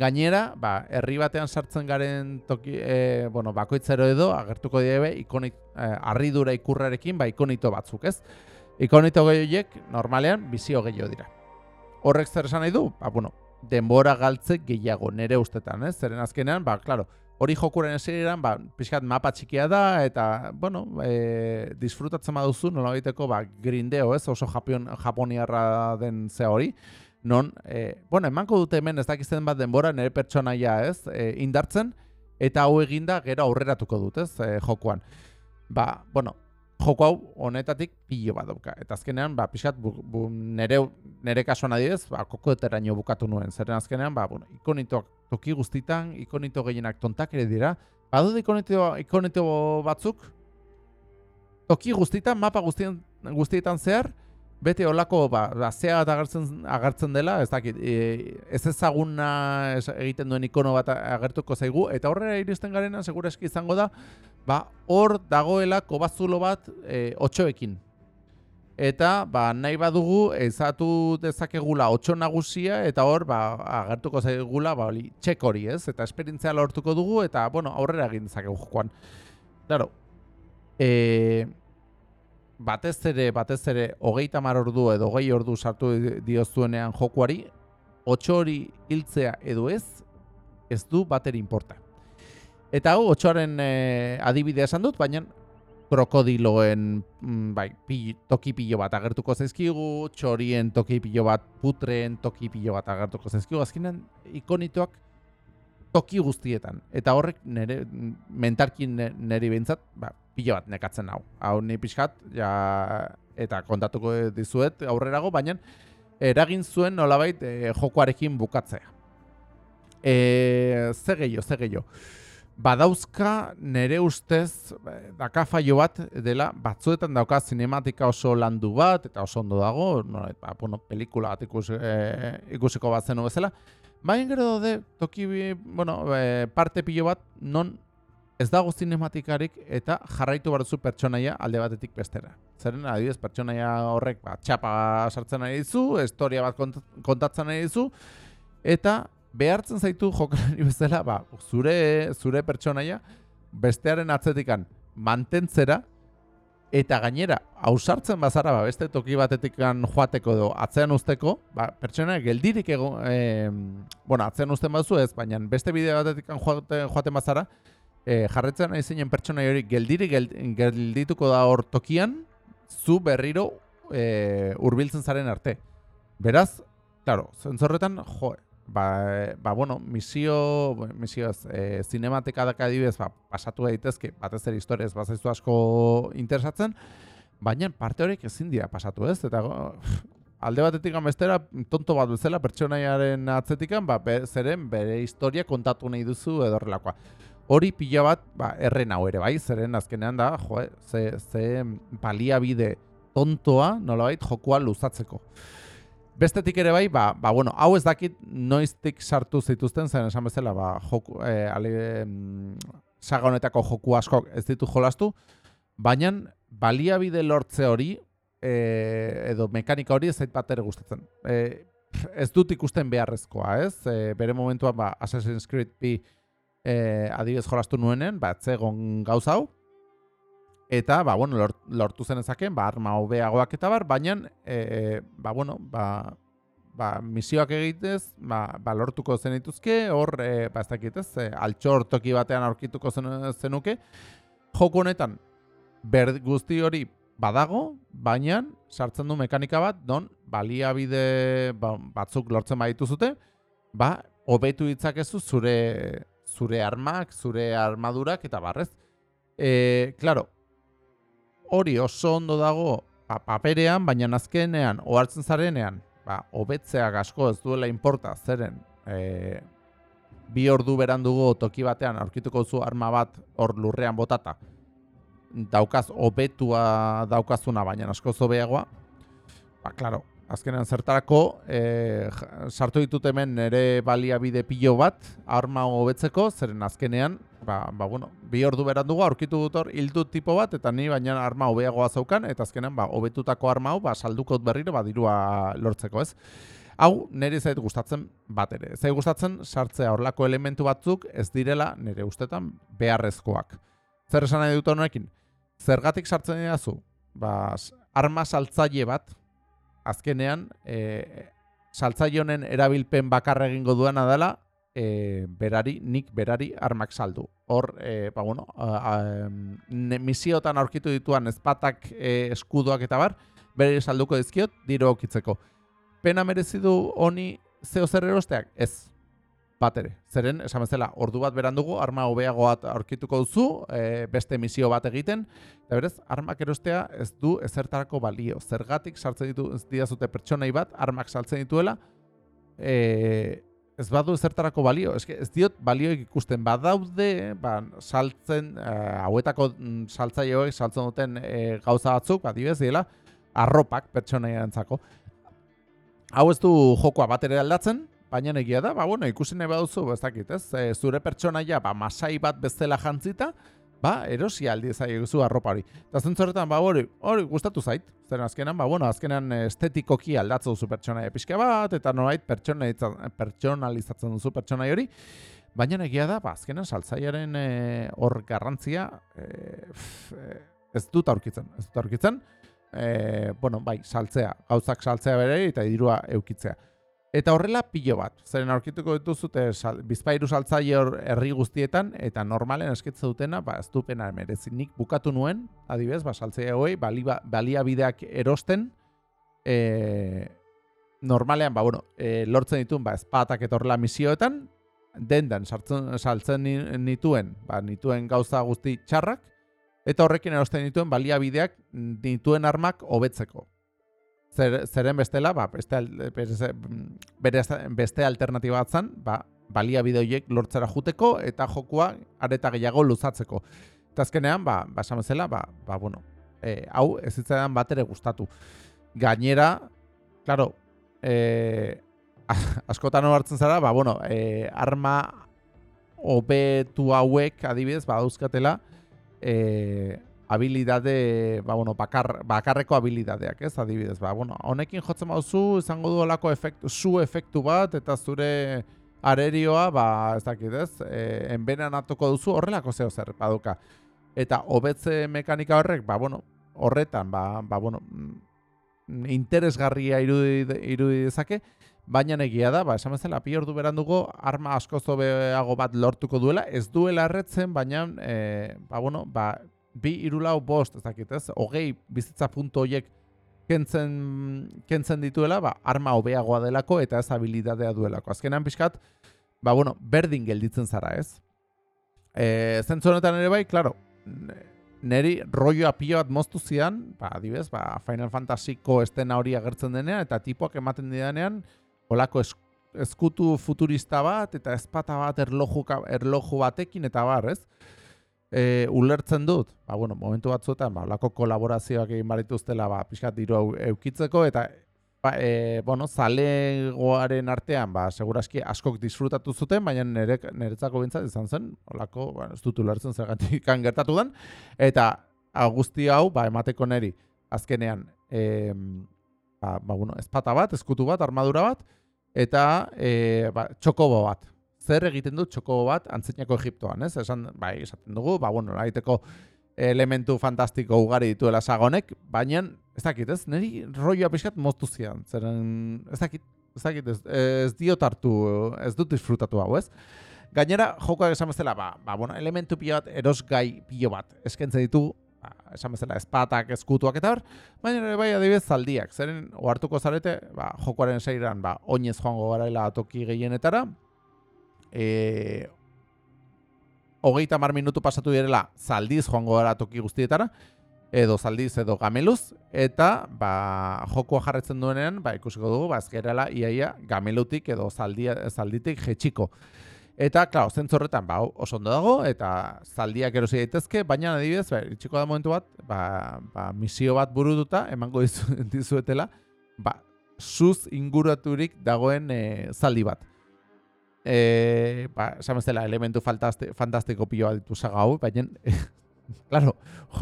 Gainera, ba, herri batean sartzen garen toki, e, bueno, bakoitzero edo, agertuko dira ikonik, e, arridura ikurrarekin, ba, ikonito batzuk, ez? Ikonito gehioiek, normalean, bizio gehiago dira. Horrek zer esan nahi du? Ba, bueno, denbora galtze gehiago, nere ustetan, ez? Zeren azkenean, ba, klaro, hori jokuren eseran, ba, pixkat mapa txikia da, eta, bueno, e, disfrutatzen baduzu, nola egiteko, ba, grindeo, ez? Oso Japon, japoniarra den ze hori non, e, bueno, emanko dute hemen ez dakizten bat denbora nire pertsonaia ez, e, indartzen, eta hau eginda gero aurreratuko dut ez, e, jokoan. Ba, bueno, joko hau honetatik pilo bat dauka. Eta azkenean, ba, pixat, bu, bu, nere, nere kasuan adidez, ba, koko eteraino bukatu nuen. Zeren azkenean, ba, bueno, ikonitoak toki guztitan, ikonito gehienak tontak ere dira. Badu ikonito, ikonito batzuk, toki guztitan, mapa guztietan zehar, bete olako ba, ba zea bat agertzen, agertzen dela, ez dakit, e, ez ezaguna egiten duen ikono bat agertuko zaigu, eta horrela iristen garena, segura eski izango da, ba, hor dagoela kobazulo bat e, otxoekin. Eta ba, nahi badugu ezatu dezakegula otxo nagusia eta hor ba, agertuko zaigula ba, txek hori ez. Eta esperintzia lortuko dugu eta bueno, aurrera egin dezakegu jokoan. Claro, e, batez ere, batez ere, hogeita mar ordu edo hogei ordu sartu diozuenean jokuari, hori hiltzea edo ez, ez du bateri inporta. Eta hau, otxoaren e, adibidea esan dut, baina krokodiloen mm, bai, pi, toki pilo bat agertuko zaizkigu, txorien toki pilo bat, putreen toki pilo bat agertuko zaizkigu, azkenean ikonituak toki guztietan. Eta horrek nere, mentarkin neri behintzat, ba, pilo bat nekatzen hau. Hau ni pixkat, ja, eta kontatuko dizuet aurrerago, baina eragin zuen nolabait e, jokoarekin bukatzea. E, ze gehiago, ze gehiago badauzka nere ustez eh, dakafaio bat dela batzuetan dauka sinematika oso landu bat eta oso ondo dago, no, ba, bueno, pelikula bat ikus, e, ikusiko bat zenu bezala. Baina gero daude, toki, bueno, e, parte pilo bat, non ez dago sinematikarik eta jarraitu barzu pertsonaia alde batetik bestera. Zeren, adibidez, pertsonaia horrek ba, txapa sartzen nahi dizu, historia bat kontatzen nahi dizu, eta behartzen zaitu jokalari bezala, ba, zure, zure pertsonaia bestearen atzetikan mantentzera eta gainera ausartzen bazara ba, beste toki batetikan joateko edo atzean usteko, ba, pertsonaia geldirik ego, e, bueno, atzean usten baduzu ez, baina beste bideo batetikan joate, joaten bazara, e, jarretzen nahi zeinen pertsonaia hori geldirik geldituko da hor tokian, zu berriro e, urbiltzen zaren arte. Beraz, claro, zentzorretan, jo, ba, ba bueno, misio, misio ez, e, zinemateka daka adibidez, ba, pasatu daitezke batez ere historia ez bazaizu asko interesatzen, baina parte horiek ezin dira pasatu ez, eta alde batetik bestera tonto bat bezala pertsonaiaren atzetikan, ba, zeren bere historia kontatu nahi duzu edo horrelakoa. Hori pila bat, ba, erren hau ere, bai, zeren azkenean da, jo, ze, ze baliabide tontoa, nolabait, jokoa luzatzeko. Bestetik ere bai, ba, ba, bueno, hau ez dakit noiztik sartu zituzten, zen esan bezala, ba, joku, e, ale, saga honetako joku askok ez ditu jolastu, baina baliabide lortze hori, e, edo mekanika hori ez zait bat ere gustatzen. E, ez dut ikusten beharrezkoa, ez? E, bere momentuan, ba, Assassin's Creed P e, adibidez jolastu nuenen, ba, etzegon gauza hau, Eta, ba, bueno, lortu zen ezaken, ba, arma hobeagoak eta bar, baina, e, ba, bueno, ba, ba, misioak egitez, ba, ba, lortuko zen dituzke, hor, e, ba, ez dakit ez, e, altxor toki batean aurkituko zen, zenuke, joko honetan, ber guzti hori badago, baina, sartzen du mekanika bat, don, baliabide ba, batzuk lortzen baditu zute, ba, hobetu ditzakezu zure, zure armak, zure armadurak, eta barrez. E, claro, hori oso ondo dago paperean, baina azkenean, ohartzen zarenean, ba, obetzeak asko ez duela inporta, zeren, e, bi ordu berandugo toki batean aurkituko zu arma bat hor lurrean botata, daukaz obetua daukazuna, baina asko zobeagoa, ba, klaro, azkenean zertarako, e, sartu ditut hemen nire baliabide pilo bat, arma hobetzeko, zeren azkenean, ba, ba, bueno, bi ordu berandugu aurkitu dut hor hildu tipo bat eta ni baina arma hobeagoa zaukan eta azkenan ba hobetutako arma hau ba salduko berriro ba dirua lortzeko, ez? Hau nire zait gustatzen bat ere. Zai gustatzen sartzea horlako elementu batzuk ez direla nire ustetan beharrezkoak. Zer esan nahi dut honekin? Zergatik sartzen dira Ba, arma saltzaile bat azkenean e, saltzaile honen erabilpen bakarra egingo duena dela e, berari, nik berari armak saldu. Hor, e, ba, bueno, misiotan aurkitu dituan ezpatak e, eskudoak eta bar, berari salduko dizkiot, diro okitzeko. Pena merezi du honi zeo zer erosteak? Ez. Bat ere. Zeren, esan bezala, ordu bat berandugu, arma hobeago bat aurkituko duzu, e, beste misio bat egiten, eta berez, armak erostea ez du ezertarako balio. Zergatik sartzen ditu ez diazute pertsonai bat, armak saltzen dituela, e, ez badu ezertarako balio, ez, ez diot balioik ikusten badaude, ba, saltzen, e, hauetako mm, saltzaileoek saltzen duten e, gauza batzuk, ba, dibez, dira, arropak pertsonaia entzako. Hau ez du jokoa bat ere aldatzen, baina egia da, ba, bueno, ikusi nahi baduzu, ez dakit, ez? E, zure pertsonaia, ba, masai bat bezala jantzita, ba, erosi aldi ezai eguzu arropa hori. Eta zentzoretan, ba, hori, hori, gustatu zait, zer azkenan, ba, bueno, azkenan estetikoki aldatzu duzu pertsonaia pixka bat, eta norait pertsonalizatzen duzu pertsonai hori, baina egia da, ba, azkenan saltzaiaren e, hor garrantzia, e, ez dut aurkitzen, ez dut aurkitzen, e, bueno, bai, saltzea, gauzak saltzea bere eta dirua eukitzea. Eta horrela pilo bat, zeren aurkituko dituzute sal, bizpairu saltzaile herri guztietan, eta normalen eskitza dutena, ba, ez dupena merezi. Nik bukatu nuen, adibez, ba, saltzaile hoi, bali, balia bideak erosten, e, normalean, ba, bueno, e, lortzen dituen, ba, espatak eta horrela misioetan, dendan sartzen, saltzen nituen, ba, nituen gauza guzti txarrak, eta horrekin erosten dituen baliabideak dituen armak hobetzeko. Zer, zeren bestela, ba, beste, beste, beste alternatiba batzan, ba, baliabide horiek lortzera juteko eta jokua areta gehiago luzatzeko. Eta azkenean, ba, ba zela, ba, ba, bueno, e, hau ez zitzaidan bat ere gustatu. Gainera, claro, e, askotan hartzen zara, ba, bueno, e, arma hobetu hauek adibidez, ba, dauzkatela, e, habilidade, ba, bueno, bakar, bakarreko habilidadeak, ez, adibidez, ba, bueno, honekin jotzen bauzu, izango du olako efektu, zu efektu bat, eta zure arerioa, ba, ez dakit, ez, e, enbenan atuko duzu, horrelako zeo zer, baduka. Eta hobetze mekanika horrek, ba, bueno, horretan, ba, ba bueno, mm, interesgarria irudi, dezake, baina egia da, ba, esan bezala, pi ordu beranduko arma asko zobeago bat lortuko duela, ez duela erretzen, baina, e, ba, bueno, ba, bi irulau bost, ez dakit, ez, hogei bizitza puntu horiek kentzen, kentzen dituela, ba, arma hobeagoa delako eta ez habilidadea duelako. Azkenean pixkat, ba, bueno, berdin gelditzen zara, ez? E, zentzu honetan ere bai, klaro, neri rolloa pilo bat moztu zian, ba, adibez, ba, Final Fantasyko estena hori agertzen denean, eta tipoak ematen didanean, olako eskutu futurista bat eta ezpata bat erloju, erloju batekin eta bar, ez? E, ulertzen dut, ba, bueno, momentu batzuetan, ba, olako kolaborazioak egin barituztela, ba, pixkat diru eukitzeko, eta, ba, e, bueno, zalegoaren artean, ba, seguraski askok disfrutatu zuten, baina nere, neretzako bintzat izan zen, olako, ba, ez dut ulertzen zergatik gertatu den, eta guzti hau, ba, emateko neri, azkenean, e, ba, ba, bueno, ezpata bat, eskutu bat, armadura bat, eta e, ba, txokobo bat. Zer egiten du txokobo bat antzeinako Egiptoan, ez? Esan, bai, esaten dugu, ba, bueno, nahiteko elementu fantastiko ugari dituela sagonek, baina, ez dakit, ez? Neri roioa pixkat moztu zian, zeren, ez dakit, ez dakit, ez, ez diot hartu, ez dut disfrutatu hau, ez? Gainera, jokoak esan bezala, ba, ba, bueno, elementu pilo bat, erosgai pilo bat, eskentzen ditu, ba, esan bezala, espatak, eskutuak eta hor, baina bai adibidez zaldiak, zeren ohartuko zarete, ba, jokoaren zeiran, ba, oinez joango garaela toki gehienetara, e, hogeita mar minutu pasatu direla zaldiz joango gara toki guztietara, edo zaldiz edo gameluz, eta ba, jokoa jarretzen duenean, ba, ikusiko dugu, ba, ezkerela iaia gamelutik edo zaldia, zalditik jetxiko. Eta, klar, zentzorretan, ba, oso ondo dago, eta zaldiak erosi daitezke, baina adibidez, ba, itxiko da momentu bat, ba, ba, misio bat burututa, emango dizuetela, ba, suz inguraturik dagoen e, zaldi bat. E, ba, samezela, elementu fantastiko pilo bat ditu hau, baina, e, claro,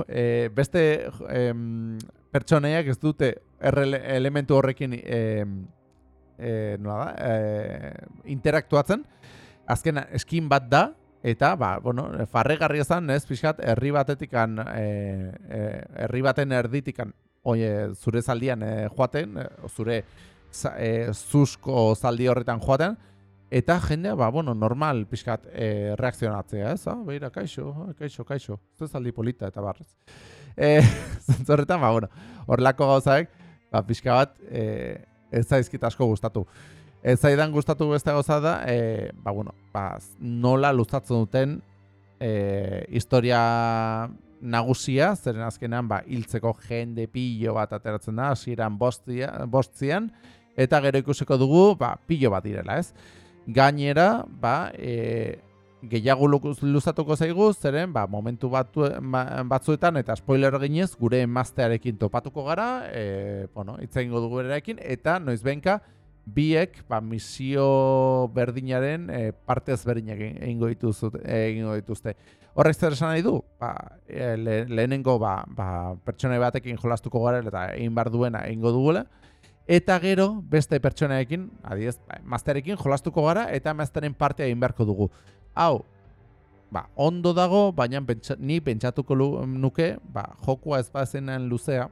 e, beste e, pertsoneiak ez dute elementu horrekin e, e, nola da, e, interaktuatzen, azken eskin bat da, eta, ba, bueno, farregarria zen, ez, pixkat, herri batetikan, e, e, herri baten erditikan, oie, zure zaldian e, joaten, e, zure e, zuzko zaldi horretan joaten, eta jendea, ba, bueno, normal pixkat e, reakzionatzea, ez, ah, behira, kaixo, ah, kaixo, kaixo, ez zaldi polita eta barrez. E, zentzorretan, ba, bueno, horrelako gauzaek, ba, pixka bat, e, ez zaizkit asko gustatu. Ez zaidan gustatu beste gauza da, e, ba, bueno, ba, nola luzatzen duten e, historia nagusia, zeren azkenean ba, hiltzeko jende pillo bat ateratzen da, hasieran bostzian, eta gero ikusiko dugu ba, pillo bat direla, ez? Gainera, ba, e, gehiago luzatuko zaigu, zeren, ba, momentu batu, batzuetan, eta spoiler ginez, gure emaztearekin topatuko gara, e, bueno, itzain dugu erarekin, eta noiz benka, biek, ba, misio berdinaren e, parte ezberdinak egingo dituzte. Egingo dituzte. Horrek zer esan nahi du? Ba, e, le, lehenengo, ba, ba, pertsona batekin jolastuko gara, eta egin bar duena egingo dugula, Eta gero, beste pertsonaekin, adiez, mazterekin jolastuko gara, eta mazteren partea egin beharko dugu. Hau, ba, ondo dago, baina pentsa, ni pentsatuko nuke, ba, jokua ez bazenean luzea,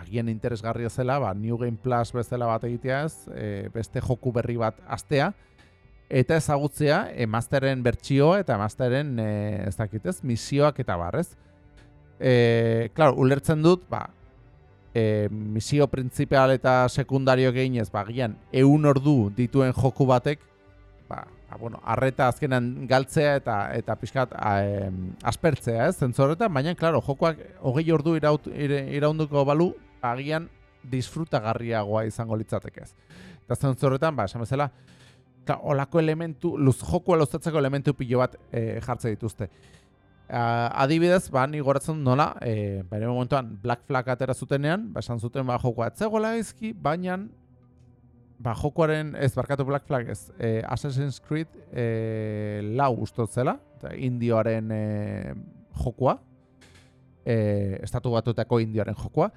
agian interesgarria zela, ba, New Game Plus bezala bat egitea ez, e, beste joku berri bat astea, eta ezagutzea emazteren bertsioa eta emazteren e, ez dakitez, misioak eta barrez. E, claro, ulertzen dut, ba, e, misio printzipal eta sekundario gehinez, ba, gian, eun ordu dituen joku batek, ba, ba, bueno, arreta azkenan galtzea eta eta pixkat e, aspertzea, ez, zentzorretan, baina, klaro, jokoak hogei ordu iraut, iraunduko balu, agian disfrutagarriagoa izango litzateke ez. Eta zentzorretan, ba, esan bezala, olako elementu, luz jokoa luzatzeko elementu pilo bat e, jartze dituzte. Uh, adibidez, ba, ni goratzen nola, e, bere momentuan Black Flag atera zutenean, ba, esan zuten ba, jokoa etzegoela ezki, baina ba, jokoaren, ez barkatu Black Flag, ez eh, Assassin's Creed eh, lau ustot zela, indioaren eh, jokoa, eh, estatu batutako indioaren jokoa,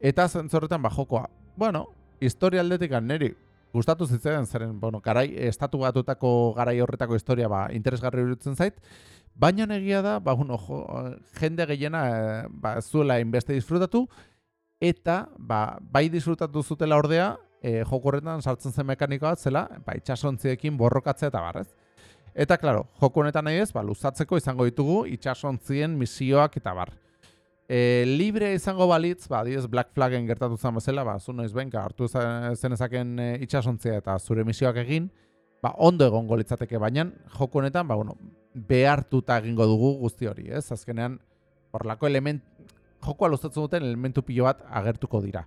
eta zentzorretan ba, jokoa, bueno, historia aldetik neri gustatu zitzen zeren, bueno, garai, estatu batutako garai horretako historia ba, interesgarri urutzen zait, baina negia da, ba, bueno, jo, jende gehiena eh, ba, zuela inbeste disfrutatu, eta ba, bai disfrutatu zutela ordea, e, joko horretan sartzen zen mekanikoa bat zela, ba, itxasontziekin borrokatzea eta barrez. Eta, klaro, joko honetan nahi ez, ba, luzatzeko izango ditugu itxasontzien misioak eta bar. E, libre izango balitz, ba, diez Black Flaggen gertatu zen bezala, ba, zu noiz benka, hartu zenezaken e, itxasontzia eta zure misioak egin, ba, ondo egongo litzateke, baina joko honetan, ba, bueno, behartuta egingo dugu guzti hori, ez? Azkenean, horlako element, jokoa luzatzen duten elementu pilo bat agertuko dira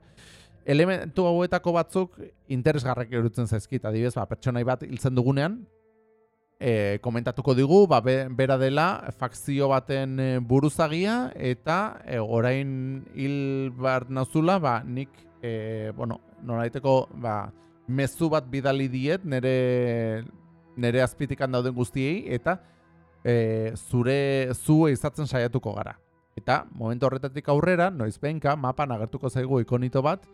elementu hauetako batzuk interesgarrak erutzen zaizkit, adibidez, ba, pertsonai bat hiltzen dugunean, e, komentatuko digu, ba, bera dela fakzio baten e, buruzagia, eta e, orain hil bar nazula, ba, nik, e, bueno, noraiteko, ba, mezu bat bidali diet, nire, nire azpitikan dauden guztiei, eta e, zure zu izatzen saiatuko gara. Eta, momentu horretatik aurrera, noiz benka, mapan agertuko zaigu ikonito bat,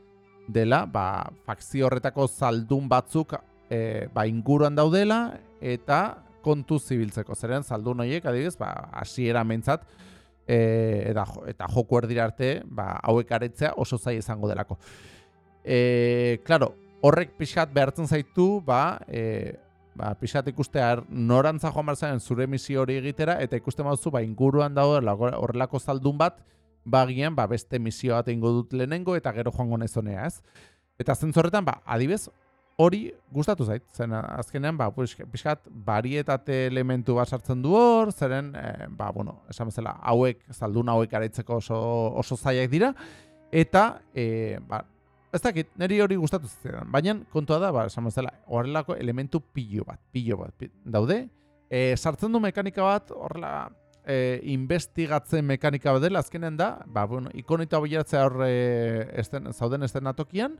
dela, ba, fakzio horretako zaldun batzuk e, ba, inguruan daudela eta kontu zibiltzeko. Zeren zaldun horiek, adibidez, ba, asiera mentzat, e, eta, eta joku erdira arte, ba, hauek aretzea oso zai izango delako. E, claro, horrek pixat behartzen zaitu, ba, e, ba, pixat ikustea norantza joan barzaren zure misio hori egitera, eta ikuste mauzu, ba, inguruan daudela horrelako zaldun bat, bagian ba, beste misio bat ingo dut lehenengo eta gero joango nezonea, ez? Eta zentzorretan, ba, adibez, hori gustatu zait, zen azkenean, ba, pixkat, barietate elementu bat sartzen du hor, zeren, e, ba, bueno, esan bezala, hauek, zaldun hauek araitzeko oso, oso zaiak dira, eta, e, ba, ez dakit, niri hori gustatu zitzen, baina kontua da, ba, esan bezala, horrelako elementu pilo bat, pilo bat, daude, e, sartzen du mekanika bat, horrela, e, investigatzen mekanika badela, azkenen da, ba, bueno, ikonita bilatzea hor e, esten, zauden estenatokian,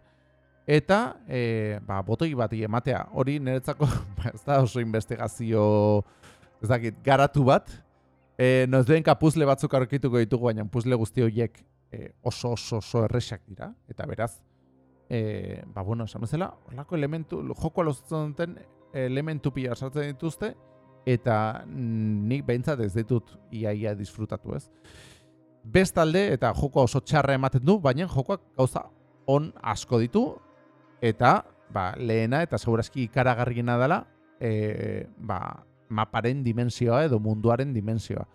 eta e, ba, botoi bat ematea. Hori niretzako ba, ez da oso investigazio ez dakit, garatu bat, e, noz duen kapuzle batzuk aurkituko ditugu, baina puzle guzti horiek e, oso oso oso erresak dira, eta beraz, e, ba, bueno, esan bezala, horlako elementu, joko alozatzen duten elementu pila sartzen dituzte, eta nik behintzat ez ditut iaia disfrutatu ez. Bestalde, eta joko oso txarra ematen du, baina jokoak gauza on asko ditu, eta ba, lehena eta segurazki ikaragarriena dela e, ba, maparen dimensioa edo munduaren dimensioa.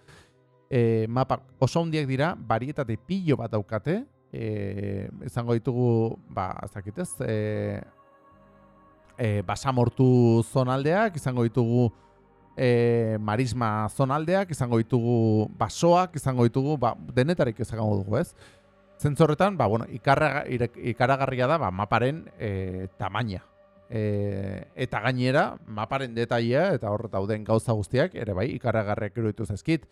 E, mapa oso hundiak dira, barietate pilo bat daukate, e, izango ditugu, ba, zakitez, e, e, basamortu zonaldeak, izango ditugu, e, marisma zonaldeak, izango ditugu basoak, izango ditugu ba, denetarik izango dugu, ez? Zentzorretan, ba, bueno, ikaragarria da ba, maparen e, tamaina. E, eta gainera, maparen detailea eta hor dauden gauza guztiak, ere bai, ikaragarrek eruditu zaizkit.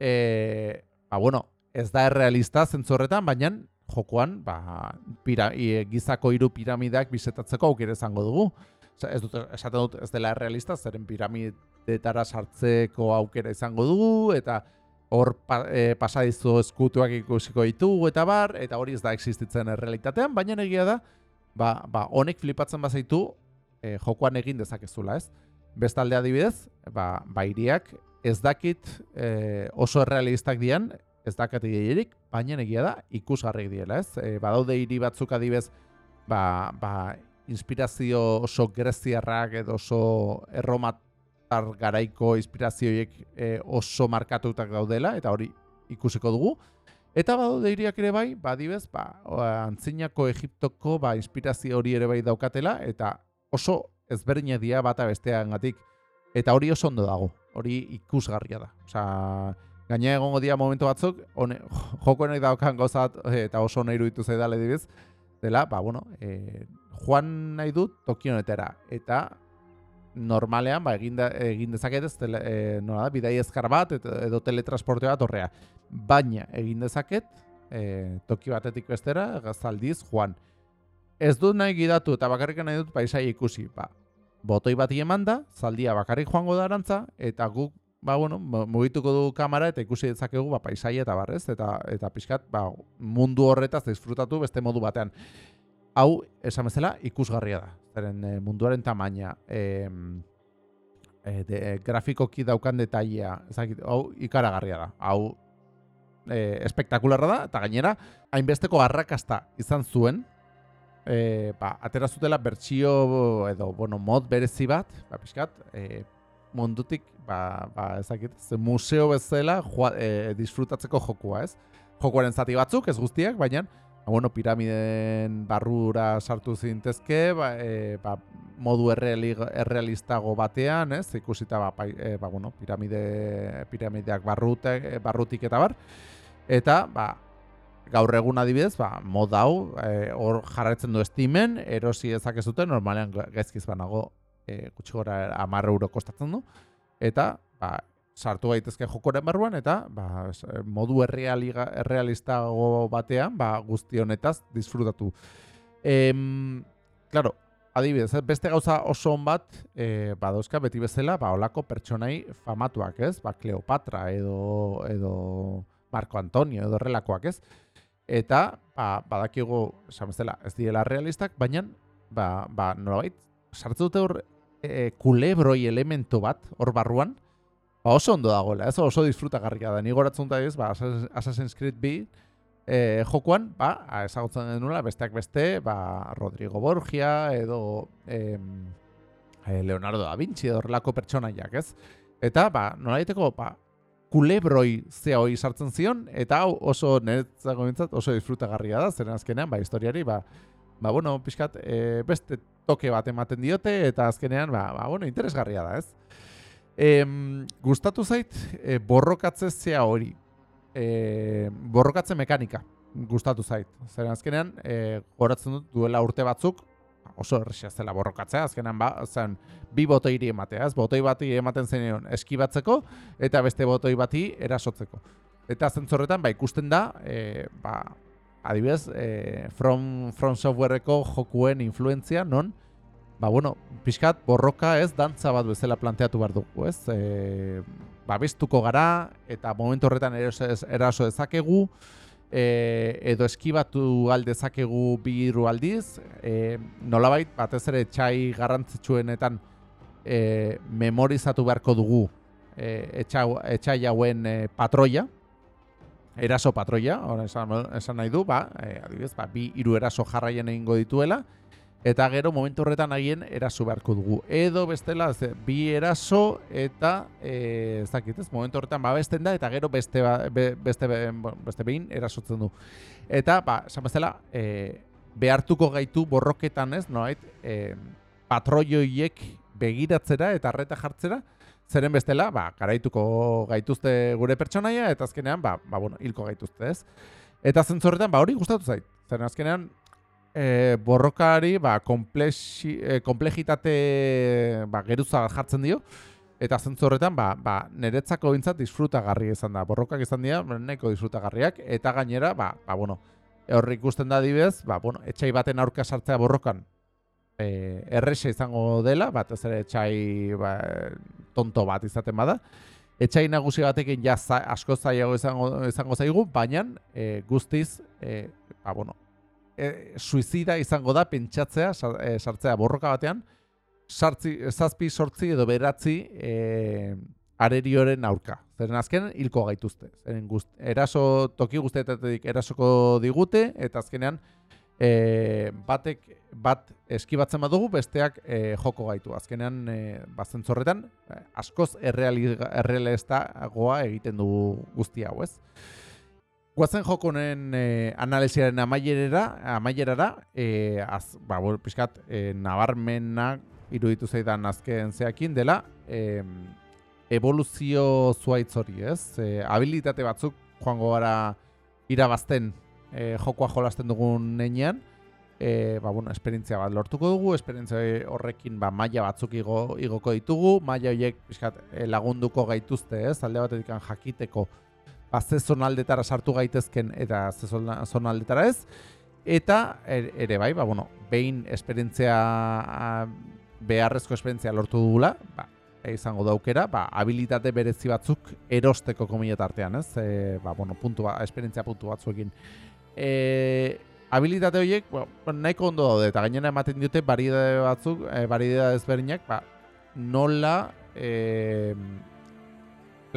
E, ba, bueno, ez da errealista zentzorretan, baina jokoan ba, pira, gizako hiru piramideak bisetatzeko aukera izango dugu. ez dut, esaten dut ez dela errealista, zeren piramidetara sartzeko aukera izango dugu, eta hor pa, e, pasadizu eskutuak ikusiko ditugu eta bar, eta hori ez da existitzen errealitatean, baina egia da, ba, ba, honek flipatzen bazaitu e, jokoan egin dezakezula, ez? Bestalde adibidez, ba, ba iriak ez dakit e, oso errealistak dian, ez dakat ideirik, baina egia da ikusgarrik diela, ez? E, badaude hiri batzuk adibez, ba, ba, inspirazio oso greziarrak edo oso erromatar garaiko inspirazioiek e, oso markatutak daudela, eta hori ikusiko dugu. Eta badaude iriak ere bai, badibez, ba, antzinako Egiptoko ba, inspirazio hori ere bai daukatela, eta oso ezberdina dia bata bestean gatik. Eta hori oso ondo dago, hori ikusgarria da. Osa, gaina egongo dia momentu batzuk, one, joko nahi daukan gozat, eta oso nahi iruditu zaidale dibiz, dela, ba, bueno, e, joan nahi dut tokionetera. Eta normalean ba, egin, da, egin dezaket ez tele, e, nola da, bidai ezkar bat edo, edo teletransporte bat horrea. Baina egin dezaket e, toki batetik bestera gazaldiz joan. Ez dut nahi gidatu eta bakarrik nahi dut paisai ikusi. Ba, botoi bat eman da, zaldia bakarrik joango da arantza, eta guk ba, bueno, mugituko du kamera eta ikusi dezakegu ba, paisai eta barrez, eta, eta pixkat ba, mundu horretaz disfrutatu beste modu batean hau esan bezala ikusgarria da. Zeren e, munduaren tamaina, e, e, de, e, grafikoki daukan detailea, ezakit, hau ikaragarria da. Hau e, espektakularra da, eta gainera, hainbesteko arrakasta izan zuen, e, ba, atera zutela bertsio edo, bueno, mod berezi bat, ba, pixkat, e, mundutik, ba, ba, ezakit, ze museo bezala joa, e, disfrutatzeko jokua, ez? Jokuaren zati batzuk, ez guztiak, baina, Ba, bueno, piramiden barrura sartu zintezke, ba, e, ba, modu errealistago batean, ez? Ikusita ba, e, ba, bueno, piramide piramideak barrute, e, barrutik eta bar. Eta ba, gaur egun adibidez, ba, mod hau e, hor jarraitzen du estimen, erosi ezakezuten, normalean gaizkiz banago e, gutxi gora 10 euro kostatzen du. Eta ba, sartu gaitezke jokoren barruan eta ba, modu errealiga, errealistago batean ba, guzti honetaz disfrutatu. Em, claro, adibidez, eh, beste gauza oso on bat e, badauzka beti bezala ba, olako pertsonai famatuak, ez? Ba, Kleopatra edo, edo Marco Antonio edo relakoak, ez? Eta ba, badakigu, esan bezala, ez diela realistak, baina ba, ba, nolabait, sartu dute hor e, kulebroi elementu bat hor barruan, ba oso ondo dagoela, ez oso disfrutagarria da. Ni goratzen da ez, ba Assassin's Creed 2 eh jokoan, ba ezagutzen denula besteak beste, ba Rodrigo Borgia edo eh, Leonardo da Vinci edo horrelako pertsonaiak, ez? Eta ba nolaiteko ba kulebroi zea hori sartzen zion eta hau oso neretzago bintzat oso disfrutagarria da, zeren azkenean ba historiari ba ba bueno, pixkat e, beste toke bat ematen diote eta azkenean ba, ba bueno, interesgarria da, ez? Em, gustatu zait e, borrokatze zea hori. E, borrokatze mekanika gustatu zait. Zeren azkenean, e, goratzen dut duela urte batzuk, oso errexia zela borrokatzea, azkenean ba, zen, bi botoiri ematea, ez? Botoi bati ematen zenean eskibatzeko, eta beste botoi bati erasotzeko. Eta zentzorretan, ba, ikusten da, e, ba, adibidez, e, From, From Softwareko jokuen influentzia, non, ba, bueno, pixkat borroka ez dantza bat bezala planteatu behar dugu, ez? E, babestuko gara eta momentu horretan eraso dezakegu, e, edo eskibatu aldezakegu bi hiru aldiz, e, nolabait batez ere txai garrantzitsuenetan e, memorizatu beharko dugu e, etxai hauen e, patroia, eraso patroia, esan, esan nahi du, ba, e, adibidez, ba, bi hiru eraso jarraien egingo dituela, Eta gero momentu horretan haien eraso beharko dugu. Edo bestela, ze, bi eraso eta e, ez dakit ez, momentu horretan babesten da eta gero beste, ba, beste, beste behin erasotzen du. Eta, ba, esan bestela, e, behartuko gaitu borroketan ez, noait, e, patroioiek begiratzera eta arreta jartzera, zeren bestela, ba, garaituko gaituzte gure pertsonaia eta azkenean, ba, ba bueno, hilko gaituzte ez. Eta zentzorretan, ba, hori gustatu zait. Zeren azkenean, e, borrokari ba, komplexi, e, komplejitate ba, geruza jartzen dio, eta zentzu horretan, ba, ba, niretzako bintzat disfrutagarri izan da. Borrokak izan dira, neko disfrutagarriak, eta gainera, ba, ba, bueno, horri ikusten da dibez, ba, bueno, etxai baten aurka sartzea borrokan, e, errexe izango dela, bat ez ere etxai ba, tonto bat izaten bada, etxai nagusi batekin ja za, asko zaiago izango, izango zaigu, baina e, guztiz, e, ba, bueno, e, suizida izango da pentsatzea e, sartzea borroka batean, sartzi, zazpi sortzi edo beratzi e, arerioren aurka. Zeren azken hilko gaituzte. Zeren guzt, eraso, toki guztietatik erasoko digute, eta azkenean e, batek bat eskibatzen badugu, besteak e, joko gaitu. Azkenean, e, bazen zorretan, e, askoz da goa egiten dugu guzti hau, ez? Guazen jokonen e, analiziaren amaierera, amaierara, e, az, ba, bo, pixkat, e, nabarmenak iruditu zaidan azken zeakin dela, e, evoluzio zuaitz hori, ez? E, habilitate batzuk joango gara irabazten e, jokoa jolasten dugun neinean, e, ba, bueno, esperientzia bat lortuko dugu, esperientzia horrekin ba, maila batzuk igo, igoko ditugu, maila horiek pixkat, lagunduko gaituzte, ez? Alde batetik jakiteko ba, ze zonaldetara sartu gaitezken eta ze zonaldetara ez, eta er, ere bai, ba, bueno, behin esperientzia beharrezko esperientzia lortu dugula, ba, izango daukera, ba, habilitate berezi batzuk erosteko komila artean, ez? E, ba, bueno, puntu ba, esperientzia puntu batzuekin e, habilitate horiek ba, nahiko ondo daude eta gainera ematen dute baridade batzuk, e, baridade ezberdinak, ba, nola e,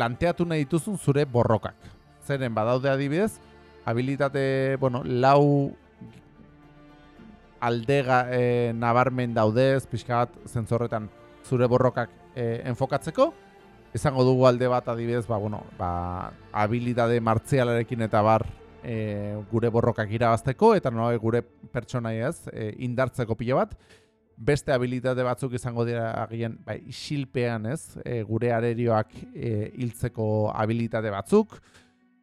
planteatu nahi dituzun zure borrokak. Zeren badaude adibidez, habilitate, bueno, lau aldega e, nabarmen daudez, pixka bat zentzorretan zure borrokak e, enfokatzeko, izango dugu alde bat adibidez, ba, bueno, ba, habilitate martzialarekin eta bar e, gure borrokak irabazteko eta no gure pertsonai ez e, indartzeko pilo bat beste habilitate batzuk izango dira agian bai isilpean ez? E, gure arerioak e, hiltzeko habilitate batzuk.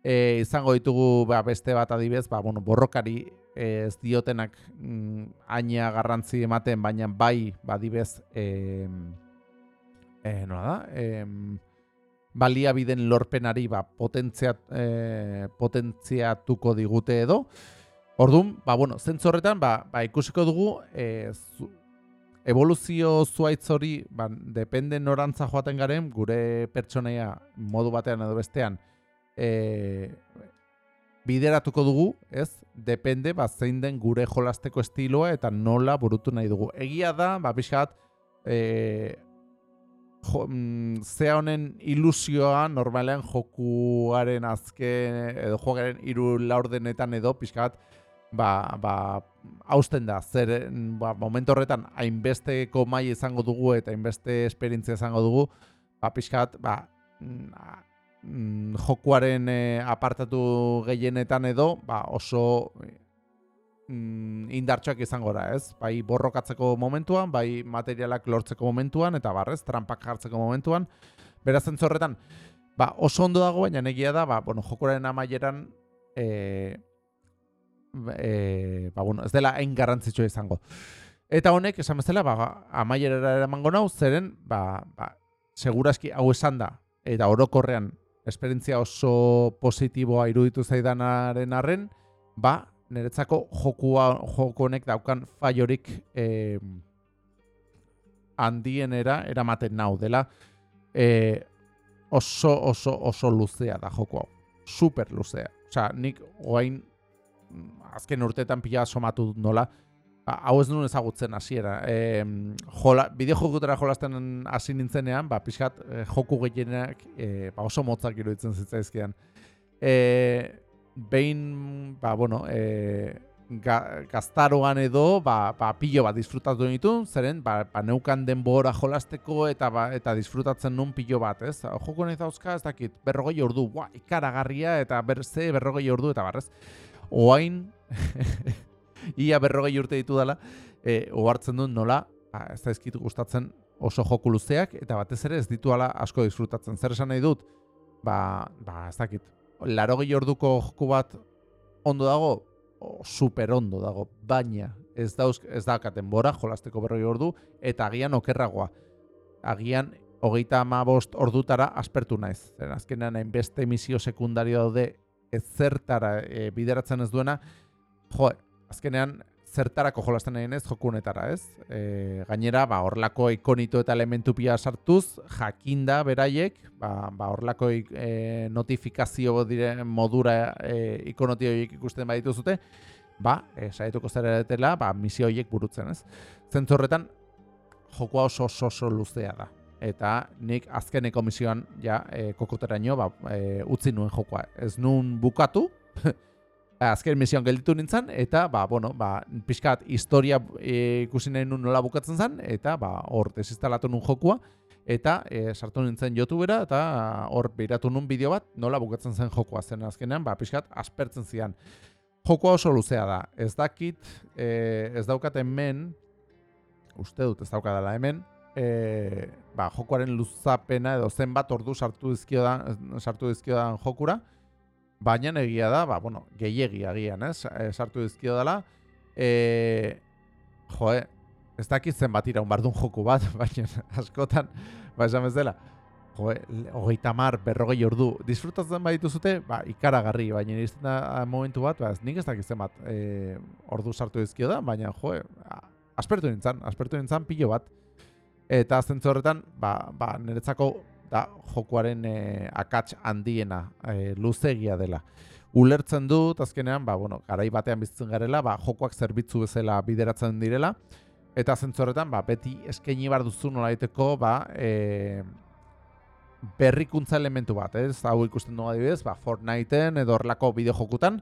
E, izango ditugu ba, beste bat adibez ba, bueno, borrokari ez diotenak mm, aina garrantzi ematen baina bai badibez e, e, nola da? E, baliabiden lorpenari ba, potentziat, e, potentziatuko digute edo. Orduan, ba, bueno, zentzorretan, ba, ba, ikusiko dugu, e, zu, evoluzio zuaitz hori, ba, depende norantza joaten garen, gure pertsonaia modu batean edo bestean, e, bideratuko dugu, ez? Depende, ba, zein den gure jolasteko estiloa eta nola burutu nahi dugu. Egia da, ba, pixat, e, jo, mm, zea honen ilusioa normalean jokuaren azken edo jokaren hiru laurdenetan edo pixka bat ba, ba, hausten da, zer ba, momentu horretan hainbesteko mai izango dugu eta hainbeste esperientzia izango dugu, ba, pixka bat, ba, mm, jokuaren eh, apartatu gehienetan edo, ba, oso mm, indartxoak izango da, ez? Bai borrokatzeko momentuan, bai materialak lortzeko momentuan, eta barrez, trampak jartzeko momentuan. Beraz, entzorretan, ba, oso ondo dago, baina negia da, ba, bueno, jokuraren amaieran, e, e, ba, bueno, ez dela hain garrantzitsua izango. Eta honek, esan bezala, ba, amaierara eramango nau, zeren, ba, ba, seguraski hau esan da, eta orokorrean, esperientzia oso positiboa iruditu zaidanaren arren, ba, niretzako jokua joko honek daukan faiorik eh, handienera eramaten nau dela. Eh, oso oso oso luzea da joko hau. Super luzea. Osea nik orain azken urteetan pila somatu nola ba, hau ez nuen ezagutzen hasiera eh, jola bideo jokutera jolasten hasi nintzenean ba pixkat eh, joku gehienak eh, ba, oso motzak iruditzen zitzaizkidan eh, behin, ba, bueno, e, ga, gaztaroan edo, ba, ba, pilo bat disfrutatu ditu, zeren, ba, ba, neukan denbora jolasteko eta ba, eta disfrutatzen nun pilo bat, ez? Joko nahi zauzka, ez dakit, berrogei ordu, ba, ikaragarria eta berze berrogei ordu eta barrez. Oain, ia berrogei urte ditu dela, e, ohartzen duen nola, ba, ez da ezkitu gustatzen oso joku luzeak, eta batez ere ez ditu asko disfrutatzen. Zer esan nahi dut? Ba, ba ez dakit, laro orduko joku bat ondo dago, super ondo dago, baina ez dauz, ez daukaten bora, jolasteko berroi ordu, eta agian okerragoa. Agian, hogeita ama bost ordutara aspertu naiz. Zer, azkenean, hainbeste emisio sekundario daude ez zertara e, bideratzen ez duena, jo, azkenean, zertarako jolasten nahi ez jokunetara, ez? E, gainera, ba, horlako ikonito eta elementu pia sartuz, jakinda beraiek, ba, ba horlako e, notifikazio dire modura e, ikonoti horiek ikusten baditu zute, ba, e, saietuko zer edetela, ba, misio horiek burutzen, ez? Zentzorretan, jokoa oso oso, oso luzea da. Eta nik azkeneko misioan, ja, e, kokoteraino, ba, e, utzi nuen jokoa. Ez nun bukatu, azken misioan gelditu nintzen, eta, ba, bueno, ba, pixkat historia e, ikusi nahi nun nola bukatzen zen, eta, ba, hor, desinstalatu nun jokua, eta e, sartu nintzen youtubera, eta hor, behiratu nun bideo bat, nola bukatzen zen jokua zen azkenean, ba, pixkat, aspertzen zian. Jokoa oso luzea da, ez dakit, e, ez daukat hemen, uste dut ez daukadala hemen, e, ba, jokoaren luzapena edo zenbat ordu sartu dizkio sartu dizkio jokura, baina egia da, ba, bueno, gehiegi agian, ez? E, sartu dizkio dela. E, jo, ez dakit zen bat iraun bardun joku bat, baina askotan, ba, esan ez dela. Jo, hogeita mar, berrogei ordu, disfrutatzen baditu zute, ba, ikaragarri, baina iristen da momentu bat, ba, nik ez dakit zen bat e, ordu sartu dizkio da, baina, jo, aspertu nintzen, aspertu nintzen pilo bat. Eta zentzu horretan, ba, ba, niretzako da jokuaren e, akats handiena e, luzegia dela. Ulertzen dut azkenean, ba, bueno, garai batean bizitzen garela, ba, jokoak zerbitzu bezala bideratzen direla, eta zentzu horretan, ba, beti eskaini bar duzu nola daiteko, ba, e, berrikuntza elementu bat, ez? Hau ikusten dugu adibidez, ba, Fortniteen edo horrelako bideo jokutan,